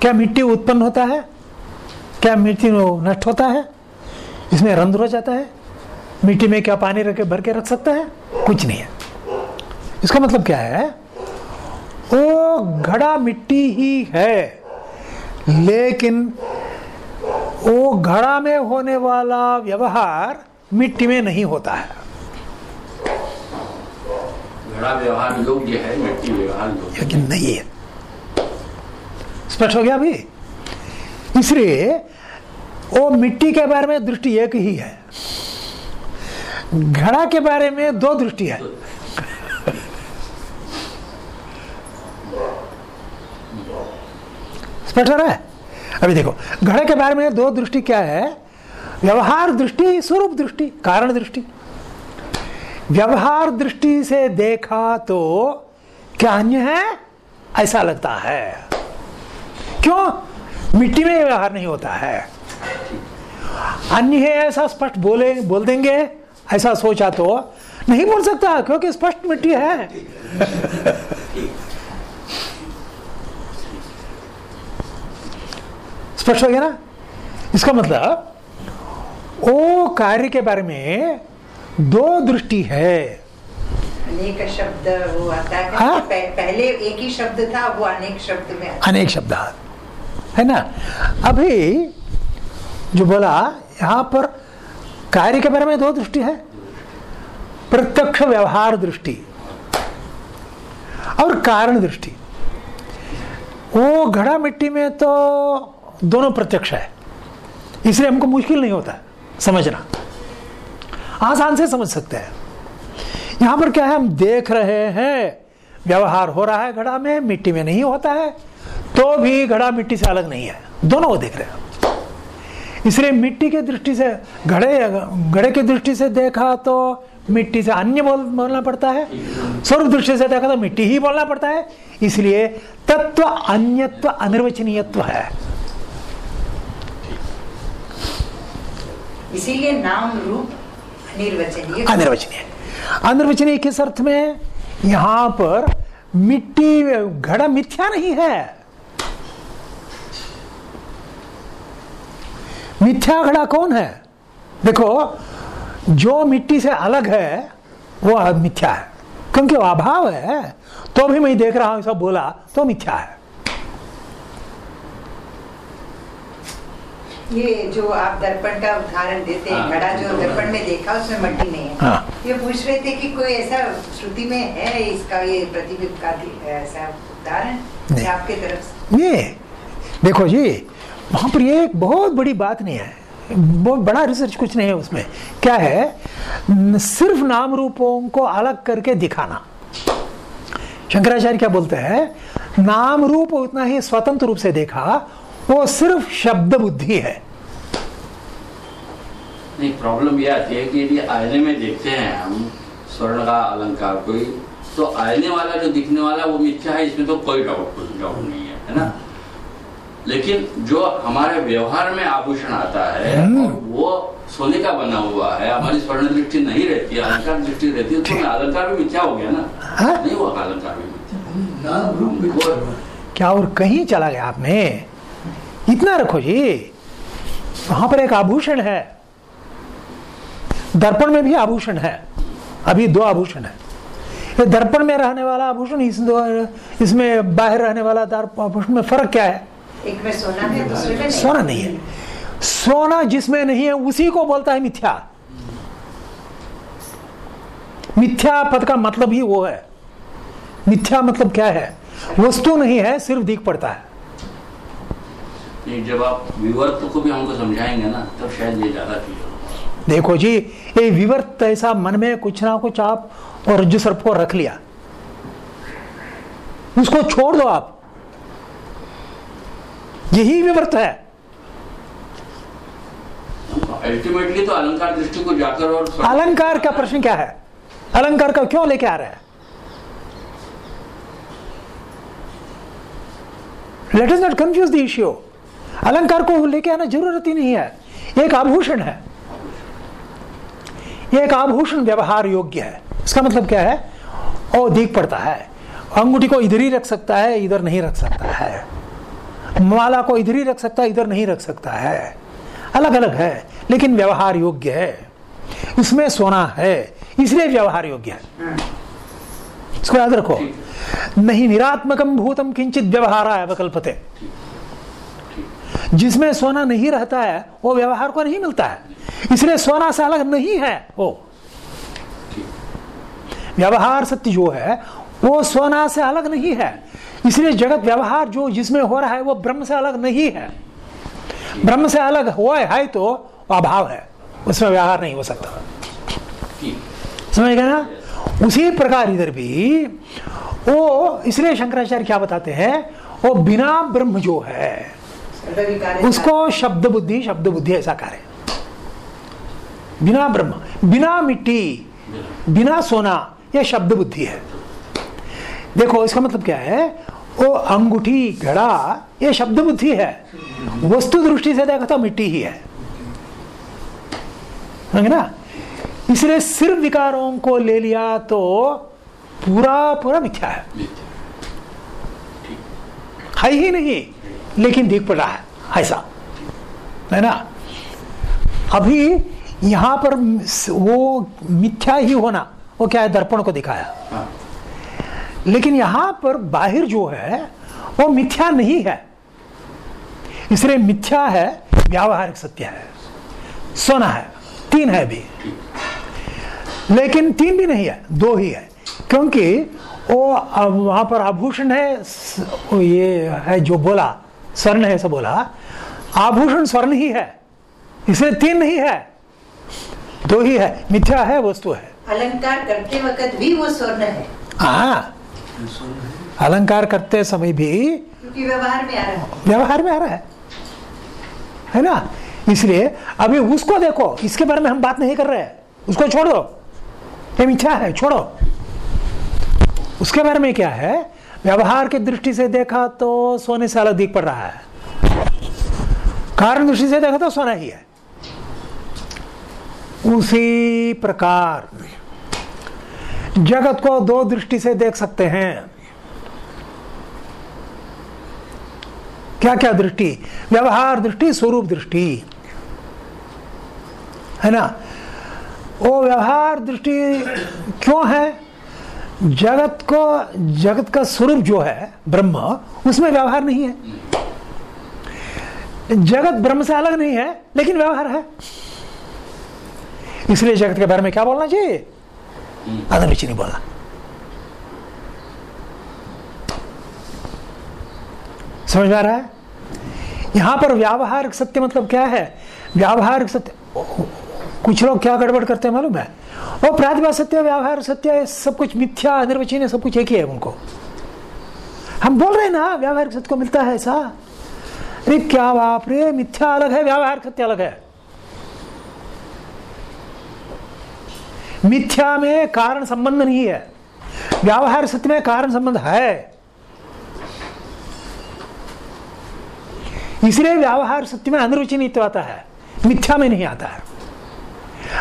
क्या मिट्टी उत्पन्न होता है? क्या मिट्टी नष्ट होता है? इसमें रंध्र हो जाता है? मिट्टी में क्या पानी रख भर के रख सकता है? कुछ नहीं है। इसका मतलब क्या है? वो घड़ा मिट्टी ही है। लेकिन वो घड़ा में होने वाला व्यवहार मिट्टी में नहीं होता है। घड़ा व्यवहार योग्य है मिट्टी व्यवहार योग्य लेकिन नहीं है। स्पष्ट हो गया अभी? इसलिए वो मिट्टी के बारे में दृष्टि एक ही है। घड़ा के बारे में दो दृष्टि है। स्पष्ट हो रहा है? अभी देखो, घड़े के बारे में दो दृष्टि क्या है? व्यवहार दृष्टि, स्वरूप दृष्टि, कारण दृष्टि। व्यवहार दृष्टि से देखा तो क्या अन्य है? ऐसा लगता है। क्यों? मिट्टी में व्यवहार नहीं होता है। अन्य है ऐसा स्पष्ट बोले, बोल देंगे, ऐसा सोचा तो नहीं बोल सकता, क्योंकि स्पष्ट मिट्टी है। स्पष्ट हो गया ना? इसका मतलब ओ कार्य के बारे में दो दृष्टि है। अनेक शब्द वो आता है हाँ? पहले एक ही शब्द था वो अनेक शब्द में अनेक शब्द है ना? अभी जो बोला यहाँ पर कार्य के बारे में दो दृष्टि है। प्रत्यक्ष व्यवहार दृष्टि और कारण दृष्टि। वो घड़ा मिट्टी में तो दोनों प्रत्यक्ष है। इसलिए हमको मुश्किल नहीं होता समझना। आसान से समझ सकते हैं। यहाँ पर क्या है? हम देख रहे हैं, व्यवहार हो रहा है घड़ा में, मिट्टी में नहीं होता है तो भी घड़ा मिट्टी से अलग नहीं है। दोनों को देख रहे हैं। इसलिए मिट्टी के दृष्टि से, घड़े घड़े की दृष्टि से देखा तो मिट्टी से अन्य बोल, बोलना पड़ता है। स्वरूप दृष्टि से देखा तो मिट्टी ही बोलना पड़ता है। इसलिए तत्व अन्यत्व अनिर्वचनीयत्व है। इसीलिए नाम रूप निर्वचनीय अनिर्वचनीय। अनिर्वचनीय किस अर्थ में? यहाँ पर मिट्टी, घड़ा मिथ्या नहीं है। मिथ्या घड़ा कौन है? देखो, जो मिट्टी से अलग है वो मिथ्या है। क्योंकि वो अभाव है तो भी मैं देख रहा हूँ, सब बोला तो मिथ्या है। ये जो आप दर्पण का उदाहरण देते हैं हाँ। घड़ा जो दर्पण में देखा उसमें मट्टी नहीं है। हाँ। ये पूछ रहे थे कि कोई ऐसा श्रुति में है इसका ये प्रतिबिंब का ऐसा उदाहरण आपके तरफ़ से? ये देखो जी वहाँ पर ये एक बहुत बड़ी बात नहीं है। बहुत बड़ा रिसर्च कुछ नहीं है उसमें। क्या है? सिर्फ़ नाम रूपों को अलग करके दिखाना। शंकराचार्य क्या बोलते हैं? नाम रूप उतना ही स्वतंत्र रूप से देखा वो सिर्फ़ शब्द बुद्धि है। नहीं प्रॉब्लम ये आती है कि यदि आईने में देखते हैं हम स्वर्ण का अलंकार कोई तो आईने वाला जो दिखने वाला वो मिथ्या है इसमें तो कोई डाउट कोई डाउट नहीं है है ना? लेकिन जो हमारे व्यवहार में आभूषण आता है हम्म। और वो सोने का बना हुआ है हमारी स्वर्ण दृष्टि नहीं रहती है अलंकार दृष्टि रहती है तो अलंकार भी मिथ्या हो गया ना? हाँ? नहीं हुआ अलंकार भी मिथ्या। क्या और कहीं चला गया आपने? इतना रखो जी। वहाँ पर एक आभूषण है। दर्पण में भी आभूषण है। अभी दो आभूषण है। ये दर्पण में रहने वाला आभूषण इस दो इसमें बाहर रहने वाला आभूषण में फ़र्क क्या है? एक में सोना है दूसरे में नहीं। सोना नहीं है। सोना जिसमें नहीं है उसी को बोलता है मिथ्या। मिथ्या पद का मतलब ही वो है। मिथ्या मतलब क्या है? वस्तु नहीं है सिर्फ़ दिख पड़ता है। नहीं जब आप विवर्त को भी हमको समझाएँगे ना तब शायद ये ज़्यादा क्लियर देखो जी ये विवर्त ऐसा मन में कुछ ना कुछ आप और रज्जु सर्प को रख लिया। उसको छोड़ दो आप। यही विवर्त है। अल्टीमेटली तो अलंकार दृष्टि को जाकर और अलंकार का प्रश्न क्या है? अलंकार का क्यों लेके आ रहा है? Let us not confuse the issue अलंकार को लेके आना ज़रूरत ही नहीं है। एक आभूषण है। ये एक आभूषण व्यवहार योग्य है। इसका मतलब क्या है? ओ दिख पड़ता है। अंगूठी को इधर ही रख सकता है इधर नहीं रख सकता है। माला को इधर ही रख सकता है इधर नहीं रख सकता है। अलग अलग है लेकिन व्यवहार योग्य है। इसमें सोना है इसलिए व्यवहार योग्य है। इसको याद रखो। नहीं निरात्मकम भूतम किंचित व्यवहार अवकल्पते जिसमें सोना नहीं रहता है, वो व्यवहार को नहीं मिलता है। इसलिए सोना से अलग नहीं है वो व्यवहार सत्य जो है, वो सोना से अलग नहीं है। इसलिए जगत व्यवहार जो जिसमें हो रहा है, वो ब्रह्म से अलग नहीं है। ब्रह्म से अलग हो है तो अभाव है। उसमें व्यवहार नहीं हो सकता। समझ गए ना? उसी प्रकार इधर भी, वो, इसलिए शंकराचार्य क्या बताते हैं? वो बिना ब्रह्म जो है उसको शब्द बुद्धि शब्द बुद्धि ऐसा कार्य बिना ब्रह्म बिना मिट्टी बिना सोना यह शब्द बुद्धि है। देखो इसका मतलब क्या है? वो अंगूठी घड़ा ये शब्द बुद्धि है। वस्तु दृष्टि से देखा तो मिट्टी ही है। ना? इसलिए सिर्फ़ विकारों को ले लिया तो पूरा पूरा मिथ्या है। है ही नहीं। लेकिन दिख पड़ा है ऐसा। है ना? अभी यहाँ पर वो मिथ्या ही होना वो क्या है दर्पण को दिखाया। लेकिन यहाँ पर बाहर जो है वो मिथ्या नहीं है। इसलिए मिथ्या है व्यावहारिक सत्य है। सोना है तीन है भी। लेकिन तीन भी नहीं है दो ही है। क्योंकि वो वहाँ पर आभूषण है ये है जो बोला स्वर्ण है ऐसा बोला। आभूषण स्वर्ण ही है इसलिए तीन नहीं है दो ही है मिथ्या है वस्तु है। अलंकार करते वक्त भी वो स्वर्ण है। हाँ। अलंकार करते समय भी क्योंकि व्यवहार में आ रहा है। व्यवहार में आ रहा है। है ना? इसलिए अभी उसको देखो इसके बारे में हम बात नहीं कर रहे हैं। उसको छोड़ो। ये मिथ्या है छोड़ो। उसके बारे में क्या है? व्यवहार की दृष्टि से देखा तो सोने से अलग दिख पड़ रहा है। कारण दृष्टि से देखा तो सोना ही है। उसी प्रकार जगत को दो दृष्टि से देख सकते हैं। क्या क्या दृष्टि? व्यवहार दृष्टि, स्वरूप दृष्टि। है ना? वो व्यवहार दृष्टि क्यों है? जगत को, जगत का स्वरूप जो है, ब्रह्म, उसमें व्यवहार नहीं है। जगत ब्रह्म से अलग नहीं है, लेकिन व्यवहार है। इसलिए जगत के बारे में क्या बोलना चाहिए? अदर नहीं बोलना समझ में आ रहा है? यहाँ पर व्यावहारिक सत्य मतलब क्या है? व्यावहारिक सत्य कुछ लोग क्या गड़बड़ करते हैं मालूम है? वो प्रातिभा सत्य व्यवहार सत्य है, सब कुछ मिथ्या अनिर्वचनीय सब कुछ एक ही है उनको। हम बोल रहे हैं ना व्यावहारिक सत्य को मिलता है ऐसा? अरे क्या बाप रे मिथ्या अलग है व्यावहारिक सत्य अलग है। मिथ्या में कारण संबंध नहीं है। व्यावहार सत्य में कारण संबंध है। इसलिए व्यावहार सत्य में अनिर्वचनीय आता है। मिथ्या में नहीं आता है।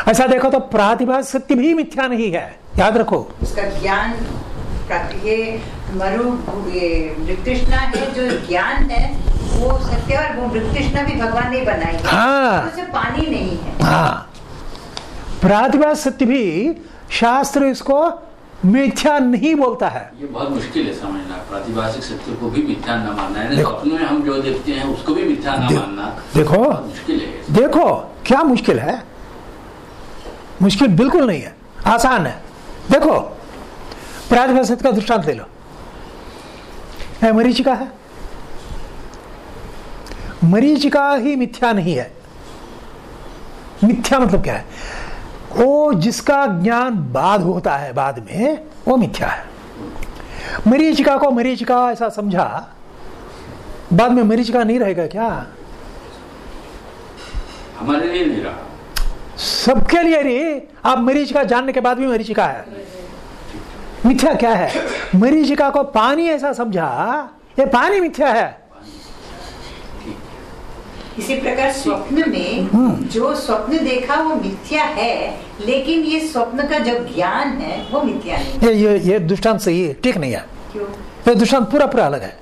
ऐसा देखो तो प्रातिभा सत्य भी मिथ्या नहीं है। याद रखो। उसका ज्ञान ये मरु है जो ज्ञान है वो सत्य और वो कृष्ण भी भगवान ने बनाई हाँ। तो पानी नहीं है। हाँ। प्रातिभास सत्य भी शास्त्र इसको मिथ्या नहीं बोलता है। ये बहुत मुश्किल है समझना। प्रातिभाषिक सत्य को भी मिथ्या न मानना। है में हम जो देखते हैं उसको भी मिथ्या न मानना। देखो। मुश्किल है। देखो क्या मुश्किल है? मुश्किल बिल्कुल नहीं है, आसान है। देखो सत्य का दृष्टांत ले लो। मरीचिका है? मरीचिका ही मिथ्या नहीं है। मिथ्या मतलब क्या है? वो जिसका ज्ञान बाद होता है, बाद में, वो मिथ्या है। मरीचिका को मरीचिका ऐसा समझा, बाद में मरीचिका नहीं रहेगा क्या? हमारे लिए नहीं रहा। सबके लिए रे आप मरीचिका जानने के बाद भी मरीचिका है। मिथ्या क्या है? मरीचिका को पानी ऐसा समझा ये पानी मिथ्या है। इसी प्रकार स्वप्न हम्म। में जो स्वप्न देखा वो मिथ्या है लेकिन ये स्वप्न का जो ज्ञान है वो मिथ्या नहीं ये ये ये दृष्टांत सही है ठीक नहीं है। क्यों? ये दृष्टांत पूरा पूरा अलग है।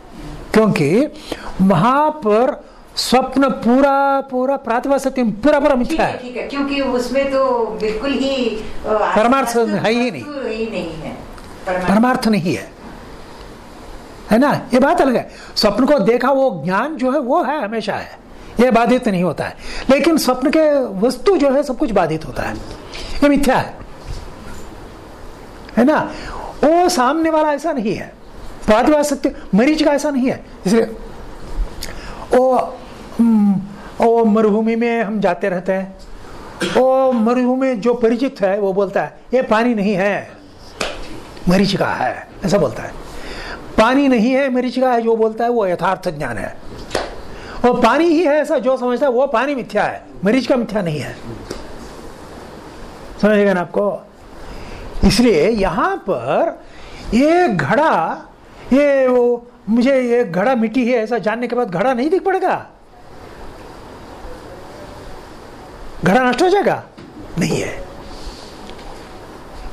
क्योंकि वहाँ पर स्वप्न पूरा पूरा प्रातिभा सत्य पूरा पूरा मिथ्या है ठीक क्योंकि उसमें तो बिल्कुल ही परमार्थ है ही नहीं। ही नहीं है। परमार्थ। परमार्थ नहीं है। है ना? ये बात अलग है। स्वप्न को देखा वो ज्ञान जो है वो है हमेशा है। ये बाधित नहीं होता है। लेकिन स्वप्न के वस्तु जो है सब कुछ बाधित होता है। ये मिथ्या है। है ना? वो सामने वाला ऐसा नहीं है। प्रातवा सत्य मरीज़ का ऐसा नहीं है। इसलिए वो हम्म, वो मरुभूमि में हम जाते रहते हैं। वो मरुभूमि जो परिचित है वो बोलता है ये पानी नहीं है मरीचिका है। ऐसा बोलता है। पानी नहीं है मरीचिका है जो बोलता है वो यथार्थ ज्ञान है। और पानी ही है ऐसा जो समझता है वो पानी मिथ्या है मरीच का मिथ्या नहीं है। समझेगा ना आपको? इसलिए यहाँ पर ये घड़ा ये वो मुझे ये घड़ा मिट्टी है ऐसा जानने के बाद घड़ा नहीं दिख पड़ेगा। घड़ा नष्ट हो जाएगा? नहीं है।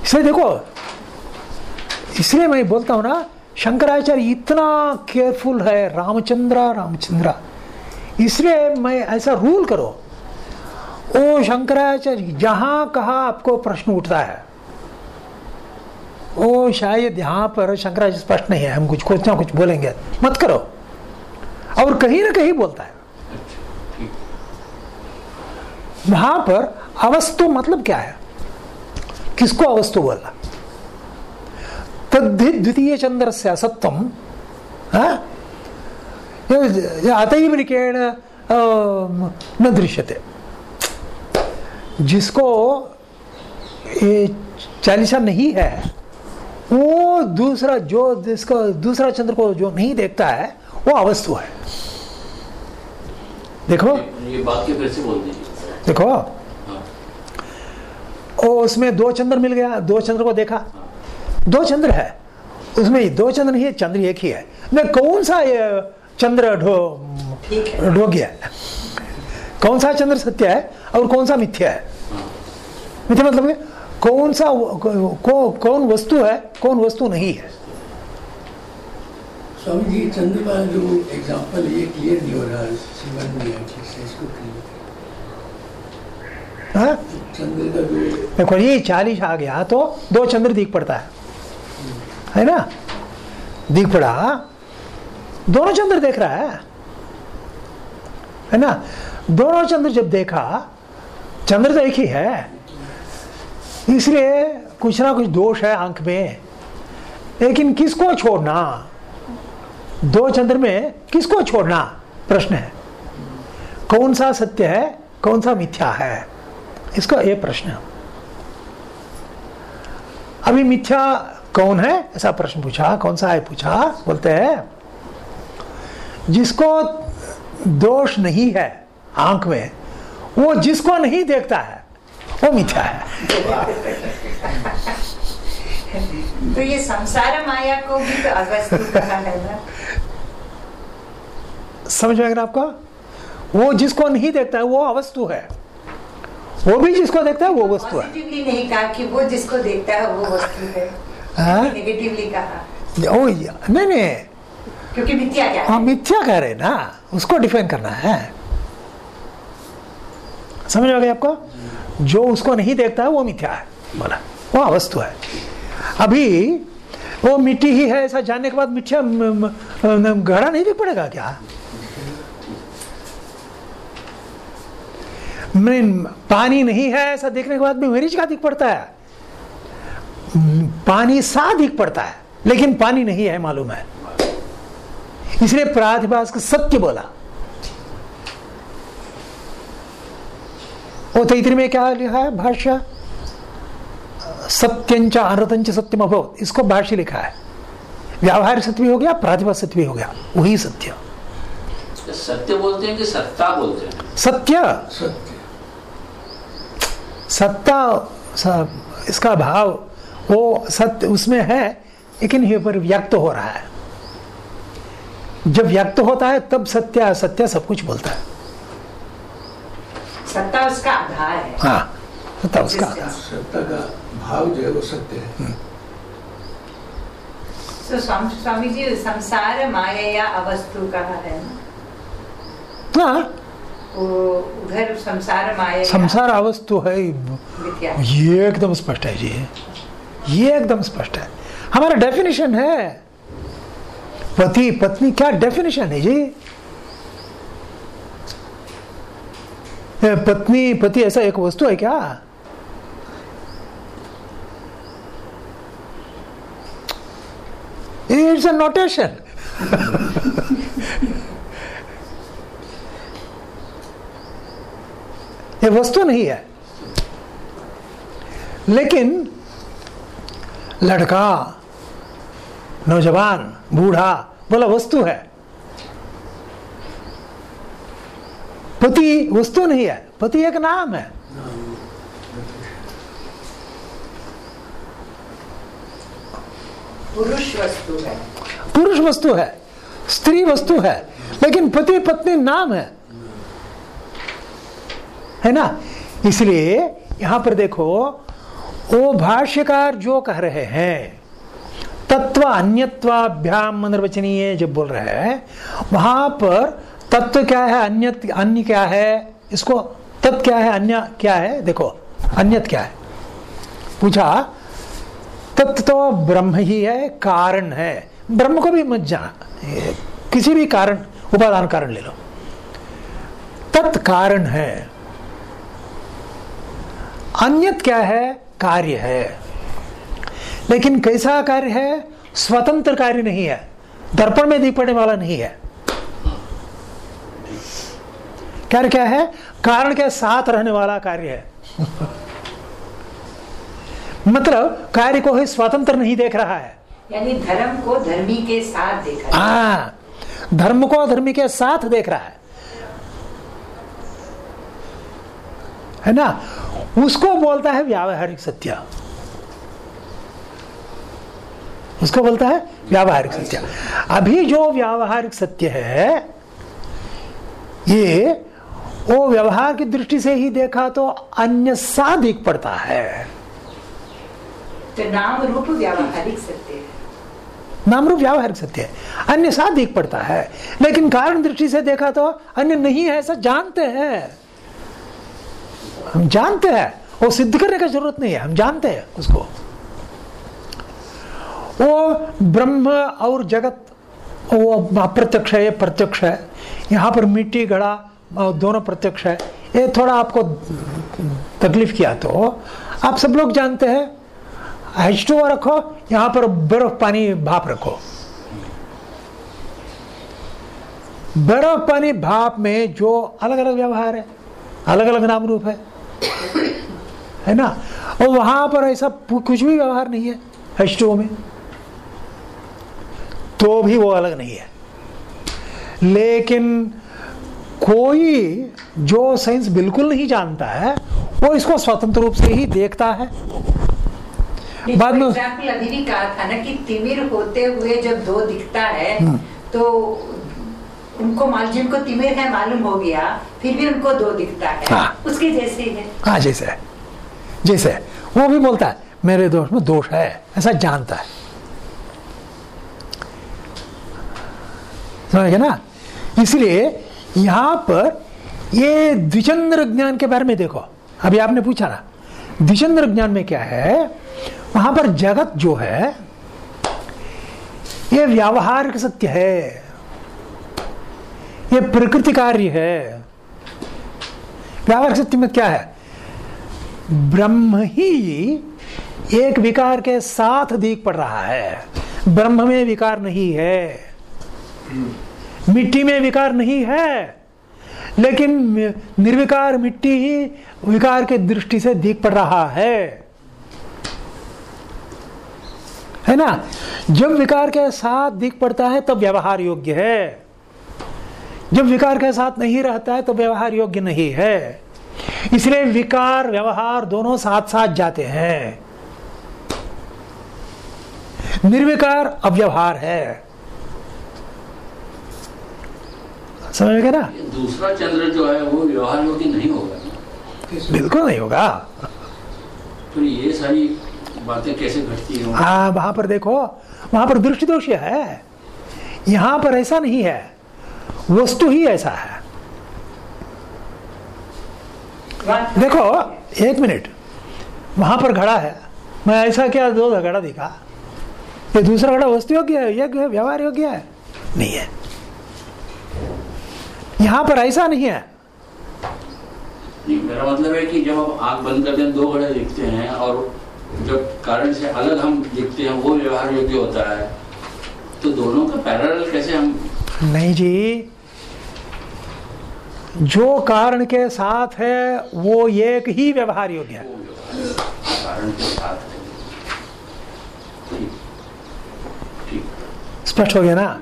इसलिए देखो, इसलिए मैं बोलता हूँ ना, शंकराचार्य इतना केयरफुल है, रामचंद्र रामचंद्र। इसलिए मैं ऐसा रूल करो, ओ शंकराचार्य, जहाँ कहा आपको प्रश्न उठता है। ओ शायद यहाँ पर शंकराचार्य स्पष्ट नहीं है, हम कुछ कुछ ना कुछ बोलेंगे। मत करो। और कहीं ना कहीं बोलता है। वहाँ पर अवस्तु मतलब क्या है? किसको अवस्तु बोलना? तद्धि द्वितीय चंद्र से असत्वम अतएव निकेण न दृश्यते। जिसको ये चालीसा नहीं है, वो दूसरा, जो जिसको, दूसरा चंद्र को जो नहीं देखता है, वो अवस्तु है। देखो। ये बात के फिर से बोल दीजिए देखो। ओ उसमें दो चंद्र मिल गया दो चंद्र को देखा। दो चंद्र है। उसमें दो चंद्र नहीं है चंद्र एक ही है। मैं कौन सा ये चंद्र ढो ढो गया? कौन सा चंद्र सत्य है और कौन सा मिथ्या है? मिथ्या मतलब है, कौन सा को, कौन वस्तु है कौन वस्तु नहीं है? स्वामी जी चंद्र का जो एग्ज़ाम्पल ये क्लियर नहीं हो रहा है जीवन में है ठीक से इसको क्लियर हाँ? देखो, ये चालीस आ गया तो दो चंद्र दिख पड़ता है। है ना? दिख पड़ा। दोनों चंद्र देख रहा है। है ना? दोनों चंद्र जब देखा, चंद्र तो एक ही है। इसलिए कुछ ना कुछ दोष है आँख में। लेकिन किसको छोड़ना? दो चंद्र में किसको छोड़ना? प्रश्न है। कौन सा सत्य है, कौन सा मिथ्या है? इसका ये प्रश्न है। अभी मिथ्या कौन है? ऐसा प्रश्न पूछा कौन सा है पूछा? बोलते हैं जिसको दोष नहीं है आँख में वो जिसको नहीं देखता है वो मिथ्या है। तो ये संसार माया को भी तो अवस्तु कहा है ना? समझ में आपका? वो जिसको नहीं देखता है वो अवस्तु है। वो भी जिसको देखता है वो वस्तु है। नहीं कहा कि वो जिसको देखता है वो वस्तु है। हाँ? नेगेटिवली कहा। ओ नहीं नहीं। क्योंकि मिथ्या क्या हाँ। मिथ्या कह रहे ना। उसको डिफाइन करना है। समझ आ गया आपको? जो उसको नहीं देखता है वो मिथ्या है। बोला वो वस्तु है। अभी वो मिट्टी ही है ऐसा जानने के बाद मिथ्या म- म- म- घड़ा नहीं दिख पड़ेगा क्या? पानी नहीं है ऐसा देखने के बाद में मरीज़ का दिख पड़ता है। पानी सा दिख पड़ता है लेकिन पानी नहीं है मालूम है। इसलिए प्रातिभास को सत्य बोला। वो तैतरी में क्या लिखा है भाष्य? सत्यंच अनृतंच सत्यम अभवत। इसको भाष्य लिखा है। व्यावहारिक सत्य भी हो गया प्रातिभा सत्य भी हो गया। वही सत्य। सत्य बोलते हैं कि सत्ता बोलते हैं? सत्य? सत्य। सत्ता इसका भाव वो सत्य उसमें है लेकिन ये पर व्यक्त हो रहा है। जब व्यक्त होता है तब सत्य असत्य सब कुछ बोलता है। सत्ता उसका आधार है। हाँ सत्ता उसका आधार सत्ता का भाव जो है वो सत्य है। तो स्वामी स्वामी जी संसार माया या अवस्तु कहा है? ना हाँ। उधर संसार माया संसार अवस्तु है ये एकदम स्पष्ट है जी। ये एकदम स्पष्ट है। हमारा डेफिनेशन है। पति पत्नी क्या डेफिनेशन है जी? पत्नी पति ऐसा एक वस्तु है क्या? इट्स अ नोटेशन ये वस्तु नहीं है। लेकिन लड़का नौजवान बूढ़ा बोला वस्तु है। पति वस्तु नहीं है पति एक नाम है। पुरुष वस्तु है। पुरुष वस्तु है स्त्री वस्तु है लेकिन पति पत्नी नाम है। है ना? इसलिए यहाँ पर देखो वो भाष्यकार जो कह रहे हैं, तत्व अन्यत्वाभ्याम निर्वचनीय जब बोल रहे हैं, वहाँ पर तत्व क्या है अन्य अन्य क्या है? इसको तत्व क्या है, अन्य क्या है? देखो, अन्यत क्या है? पूछा तत्व तो ब्रह्म ही है, कारण है। ब्रह्म को भी मत जाना, किसी भी कारण, उपादान कारण ले लो। तत् कारण है। अन्यत क्या है? कार्य है। लेकिन कैसा कार्य है? स्वतंत्र कार्य नहीं है। दर्पण में दिख पड़ने वाला नहीं है। कार्य क्या है? कारण के साथ रहने वाला कार्य है। मतलब कार्य को ही स्वतंत्र नहीं देख रहा है। यानी धर्म को धर्मी के साथ देखा हाँ। धर्म को धर्मी के साथ देख रहा है। है ना? उसको बोलता है व्यावहारिक सत्य। उसको बोलता है व्यावहारिक सत्य। अभी जो व्यावहारिक सत्य है ये वो व्यवहार की दृष्टि से ही देखा तो अन्य सा दिख पड़ता है। तो नाम रूप व्यावहारिक सत्य है। नाम रूप व्यावहारिक सत्य है। अन्य सा दिख पड़ता है। लेकिन कारण दृष्टि से देखा तो अन्य नहीं है ऐसा जानते हैं। हम जानते हैं। वो सिद्ध करने का ज़रूरत नहीं है। हम जानते हैं उसको। वो ब्रह्म और जगत, वो अप्रत्यक्ष है, ये प्रत्यक्ष है। यहाँ पर मिट्टी घड़ा दोनों प्रत्यक्ष है। ये थोड़ा आपको तकलीफ़ किया तो। आप सब लोग जानते हैं एच रखो, यहाँ पर बर्फ़ पानी भाप रखो। बर्फ़ पानी भाप में जो अलग अलग व्यवहार है अलग अलग नाम रूप है। है ना? और वहाँ पर ऐसा कुछ भी व्यवहार नहीं है एच में। तो भी वो अलग नहीं है। लेकिन कोई जो साइंस बिल्कुल नहीं जानता है वो इसको स्वतंत्र रूप से ही देखता है। बाद में- अभी भी कहा था ना कि तिमिर होते हुए जब दो दिखता है तो उनको जिनको तिमिर है मालूम हो गया फिर भी उनको दो दिखता है। हाँ। उसके जैसे है। हाँ जैसे है। जैसे है। वो भी बोलता है मेरे दोष में दोष है ऐसा जानता है। समझ ना? इसलिए यहाँ पर ये द्विचंद्र ज्ञान के बारे में देखो। अभी आपने पूछा ना द्विचंद्र ज्ञान में क्या है? वहाँ पर जगत जो है ये व्यावहारिक सत्य है। ये प्रकृति कार्य है। व्यावहारिक सत्य में क्या है? ब्रह्म ही एक विकार के साथ दीख पड़ रहा है। ब्रह्म में विकार नहीं है। मिट्टी में विकार नहीं है। लेकिन निर्विकार मिट्टी ही विकार के दृष्टि से दीख पड़ रहा है। है ना? जब विकार के साथ दिख पड़ता है, तब व्यवहार योग्य है। जब विकार के साथ नहीं रहता है तो व्यवहार योग्य नहीं है। इसलिए विकार व्यवहार दोनों साथ साथ जाते हैं। निर्विकार अव्यवहार है। समझ गए ना? दूसरा चंद्र जो है वो व्यवहार योग्य नहीं होगा। बिल्कुल नहीं होगा। तो ये सारी बातें कैसे घटती हैं? हाँ वहाँ पर देखो वहाँ पर दृष्टि दोष है। यहाँ पर ऐसा नहीं है। वस्तु ही ऐसा है। देखो एक मिनट। वहाँ पर घड़ा है। मैं ऐसा क्या दो घड़ा दिखा? ये दूसरा घड़ा वस्तु योग्य है योग्य है? व्यवहार योग्य है? नहीं है। यहाँ पर ऐसा नहीं है। मेरा मतलब है कि जब हम आग बंद करते हैं दो घड़े दिखते हैं और जब कारण से अलग हम दिखते हैं वो व्यवहार योग्य होता है। तो दोनों का पैरल कैसे हम नहीं जी। जो कारण के साथ है वो एक ही व्यवहार योग्य है। वो व्यवहार कारण के साथ ठीक ठीक स्पष्ट हो गया ना?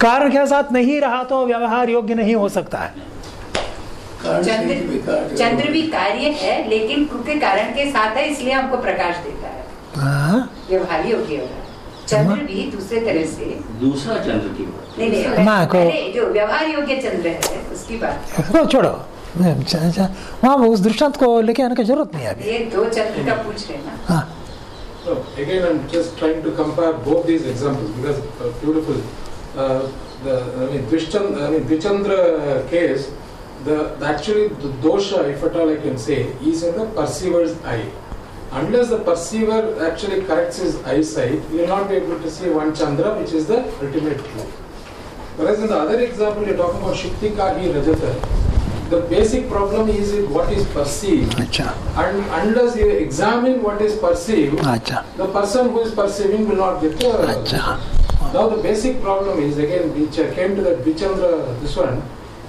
कारण के साथ नहीं रहा तो व्यवहार योग्य नहीं हो सकता है। चंद्र चंद्र भी कार्य है लेकिन कारण के साथ है इसलिए हमको प्रकाश देता है। हाँ? व्यवहार योग्य होगा चंद्र भी दूसरे तरह से दूसरा चंद्र की बात नहीं नहीं माँ को- जो व्यवहार योग्य चंद्र है उसकी बात तो छोड़ो वहाँ उस दृष्टांत को लेके आने की ज़रूरत नहीं है अभी ये दो चंद्र का पूछ रहे हैं ना हाँ So again, I'm just trying to compare both these examples because uh, beautiful. Uh, the I mean Dvishchandra, I mean Dvichandra case, the, the actually the dosha, if at all I can say, is in the perceiver's eye. Unless the perceiver actually corrects his eyesight, you will not be able to see one Chandra, which is the ultimate truth. Whereas in the other example, you're talking about Shuktika hi Rajata. The basic problem is what is perceived. अच्छा And unless you examine what is perceived, अच्छा the person who is perceiving will not get the. अच्छा Now the basic problem is again which came to that Vichandra this one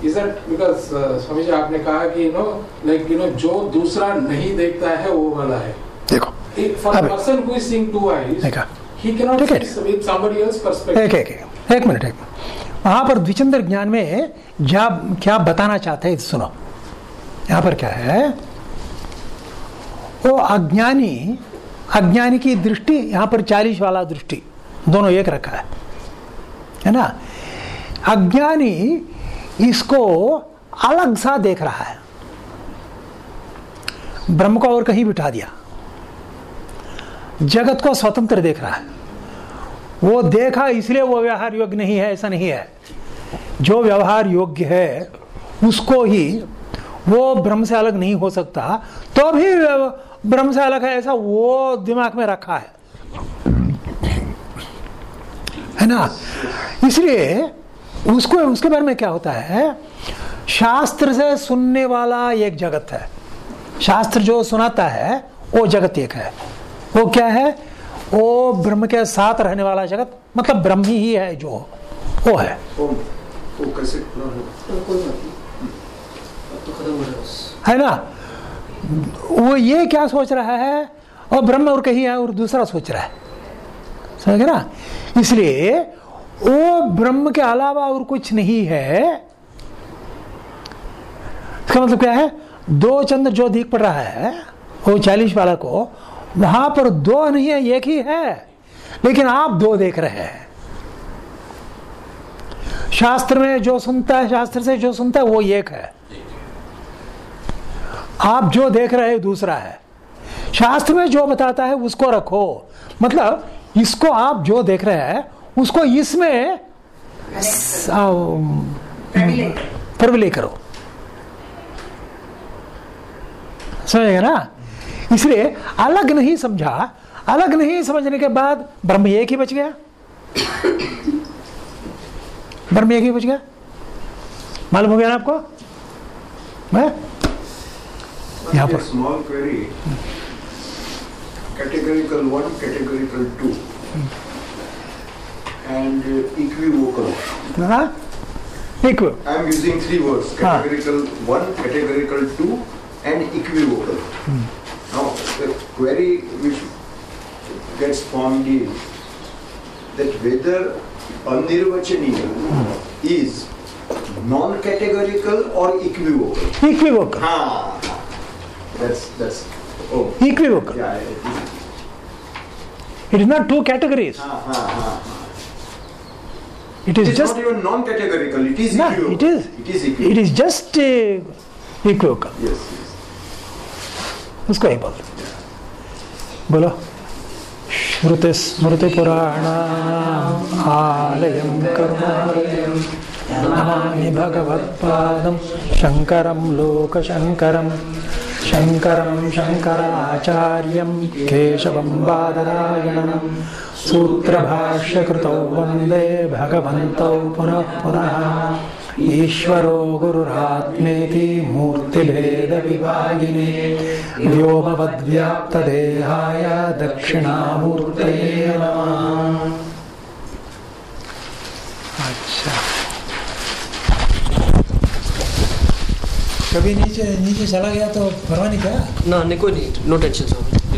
is that because uh, Swami ji आपने कहा कि you know like you know जो दूसरा नहीं देखता है वो वाला है. देखो। है। एक एक एक मिनट एक वहाँ पर द्विचंद्र ज्ञान में क्या क्या बताना चाहते हैं सुनो। यहाँ पर क्या है? वो अज्ञानी अज्ञानी की दृष्टि यहाँ पर चालीस वाला दृष्टि। दोनों एक रखा है। है ना? अज्ञानी इसको अलग सा देख रहा है। ब्रह्म को और कहीं बिठा दिया। जगत को स्वतंत्र देख रहा है। वो देखा इसलिए वो व्यवहार योग्य नहीं है, ऐसा नहीं है। जो व्यवहार योग्य है, उसको ही वो ब्रह्म से अलग नहीं हो सकता। तो भी ब्रह्म से अलग है, ऐसा वो दिमाग में रखा है। है ना? इसलिए उसको, उसके बारे में क्या होता है? शास्त्र से सुनने वाला एक जगत है। शास्त्र जो सुनाता है, वो जगत एक है। वो क्या है? वो ब्रह्म के साथ रहने वाला जगत मतलब ब्रह्म ही है जो वो है। वो वो कैसे खुला है है ना? वो ये क्या सोच रहा है? और ब्रह्म और कहीं है और दूसरा सोच रहा है। समझ गए ना? इसलिए वो ब्रह्म के अलावा और कुछ नहीं है। इसका मतलब क्या है? दो चंद्र जो दिख पड़ रहा है वो चालीस वाला को वहाँ पर दो नहीं है एक ही है। लेकिन आप दो देख रहे हैं। शास्त्र में जो सुनता है शास्त्र से जो सुनता है वो एक है। आप जो देख रहे हैं दूसरा है। शास्त्र में जो बताता है उसको रखो। मतलब इसको आप जो देख रहे हैं उसको इसमें प्रविलय करो। समझेगा ना? इसलिए अलग नहीं समझा अलग नहीं समझने के बाद ब्रह्म एक ही बच गया। ब्रह्म एक ही बच गया। मालूम हो गया ना आपको? मैं यहाँ पर। Small categorical one categorical two and equivocal I am using three words: categorical हाँ. one, categorical two, and equivocal. हाँ? Now, the query which gets formed is that whether anirvachaniya is non-categorical or equivocal. Equivocal. Ah, that's that's. Oh. Equivocal. Yeah. It is not two categories. Ah, ah, ah. It is it is just not even non-categorical. It is no, equivocal. It is. It is. Equivocal. It is just uh, equivocal. Yes. उसको ही। बोल। बोलो श्रुति स्मृति पुराण आलयं करुणालयं नमामि भगवत्पादं शङ्करं लोकशङ्करं। शङ्करं शङ्कराचार्यं केशवं बादरायणं सूत्रभाष्यकृतौ वंदे भगवन्तौ पुनः पुनः। ईश्वरो गुरुरात्मेति मूर्तिभेदविभागिने व्योमवद्व्याप्तदेहाय दक्षिणामूर्तये नमः। अच्छा। कभी नीचे नीचे चला गया तो परवाह नहीं क्या? No, नहीं no tension, sir.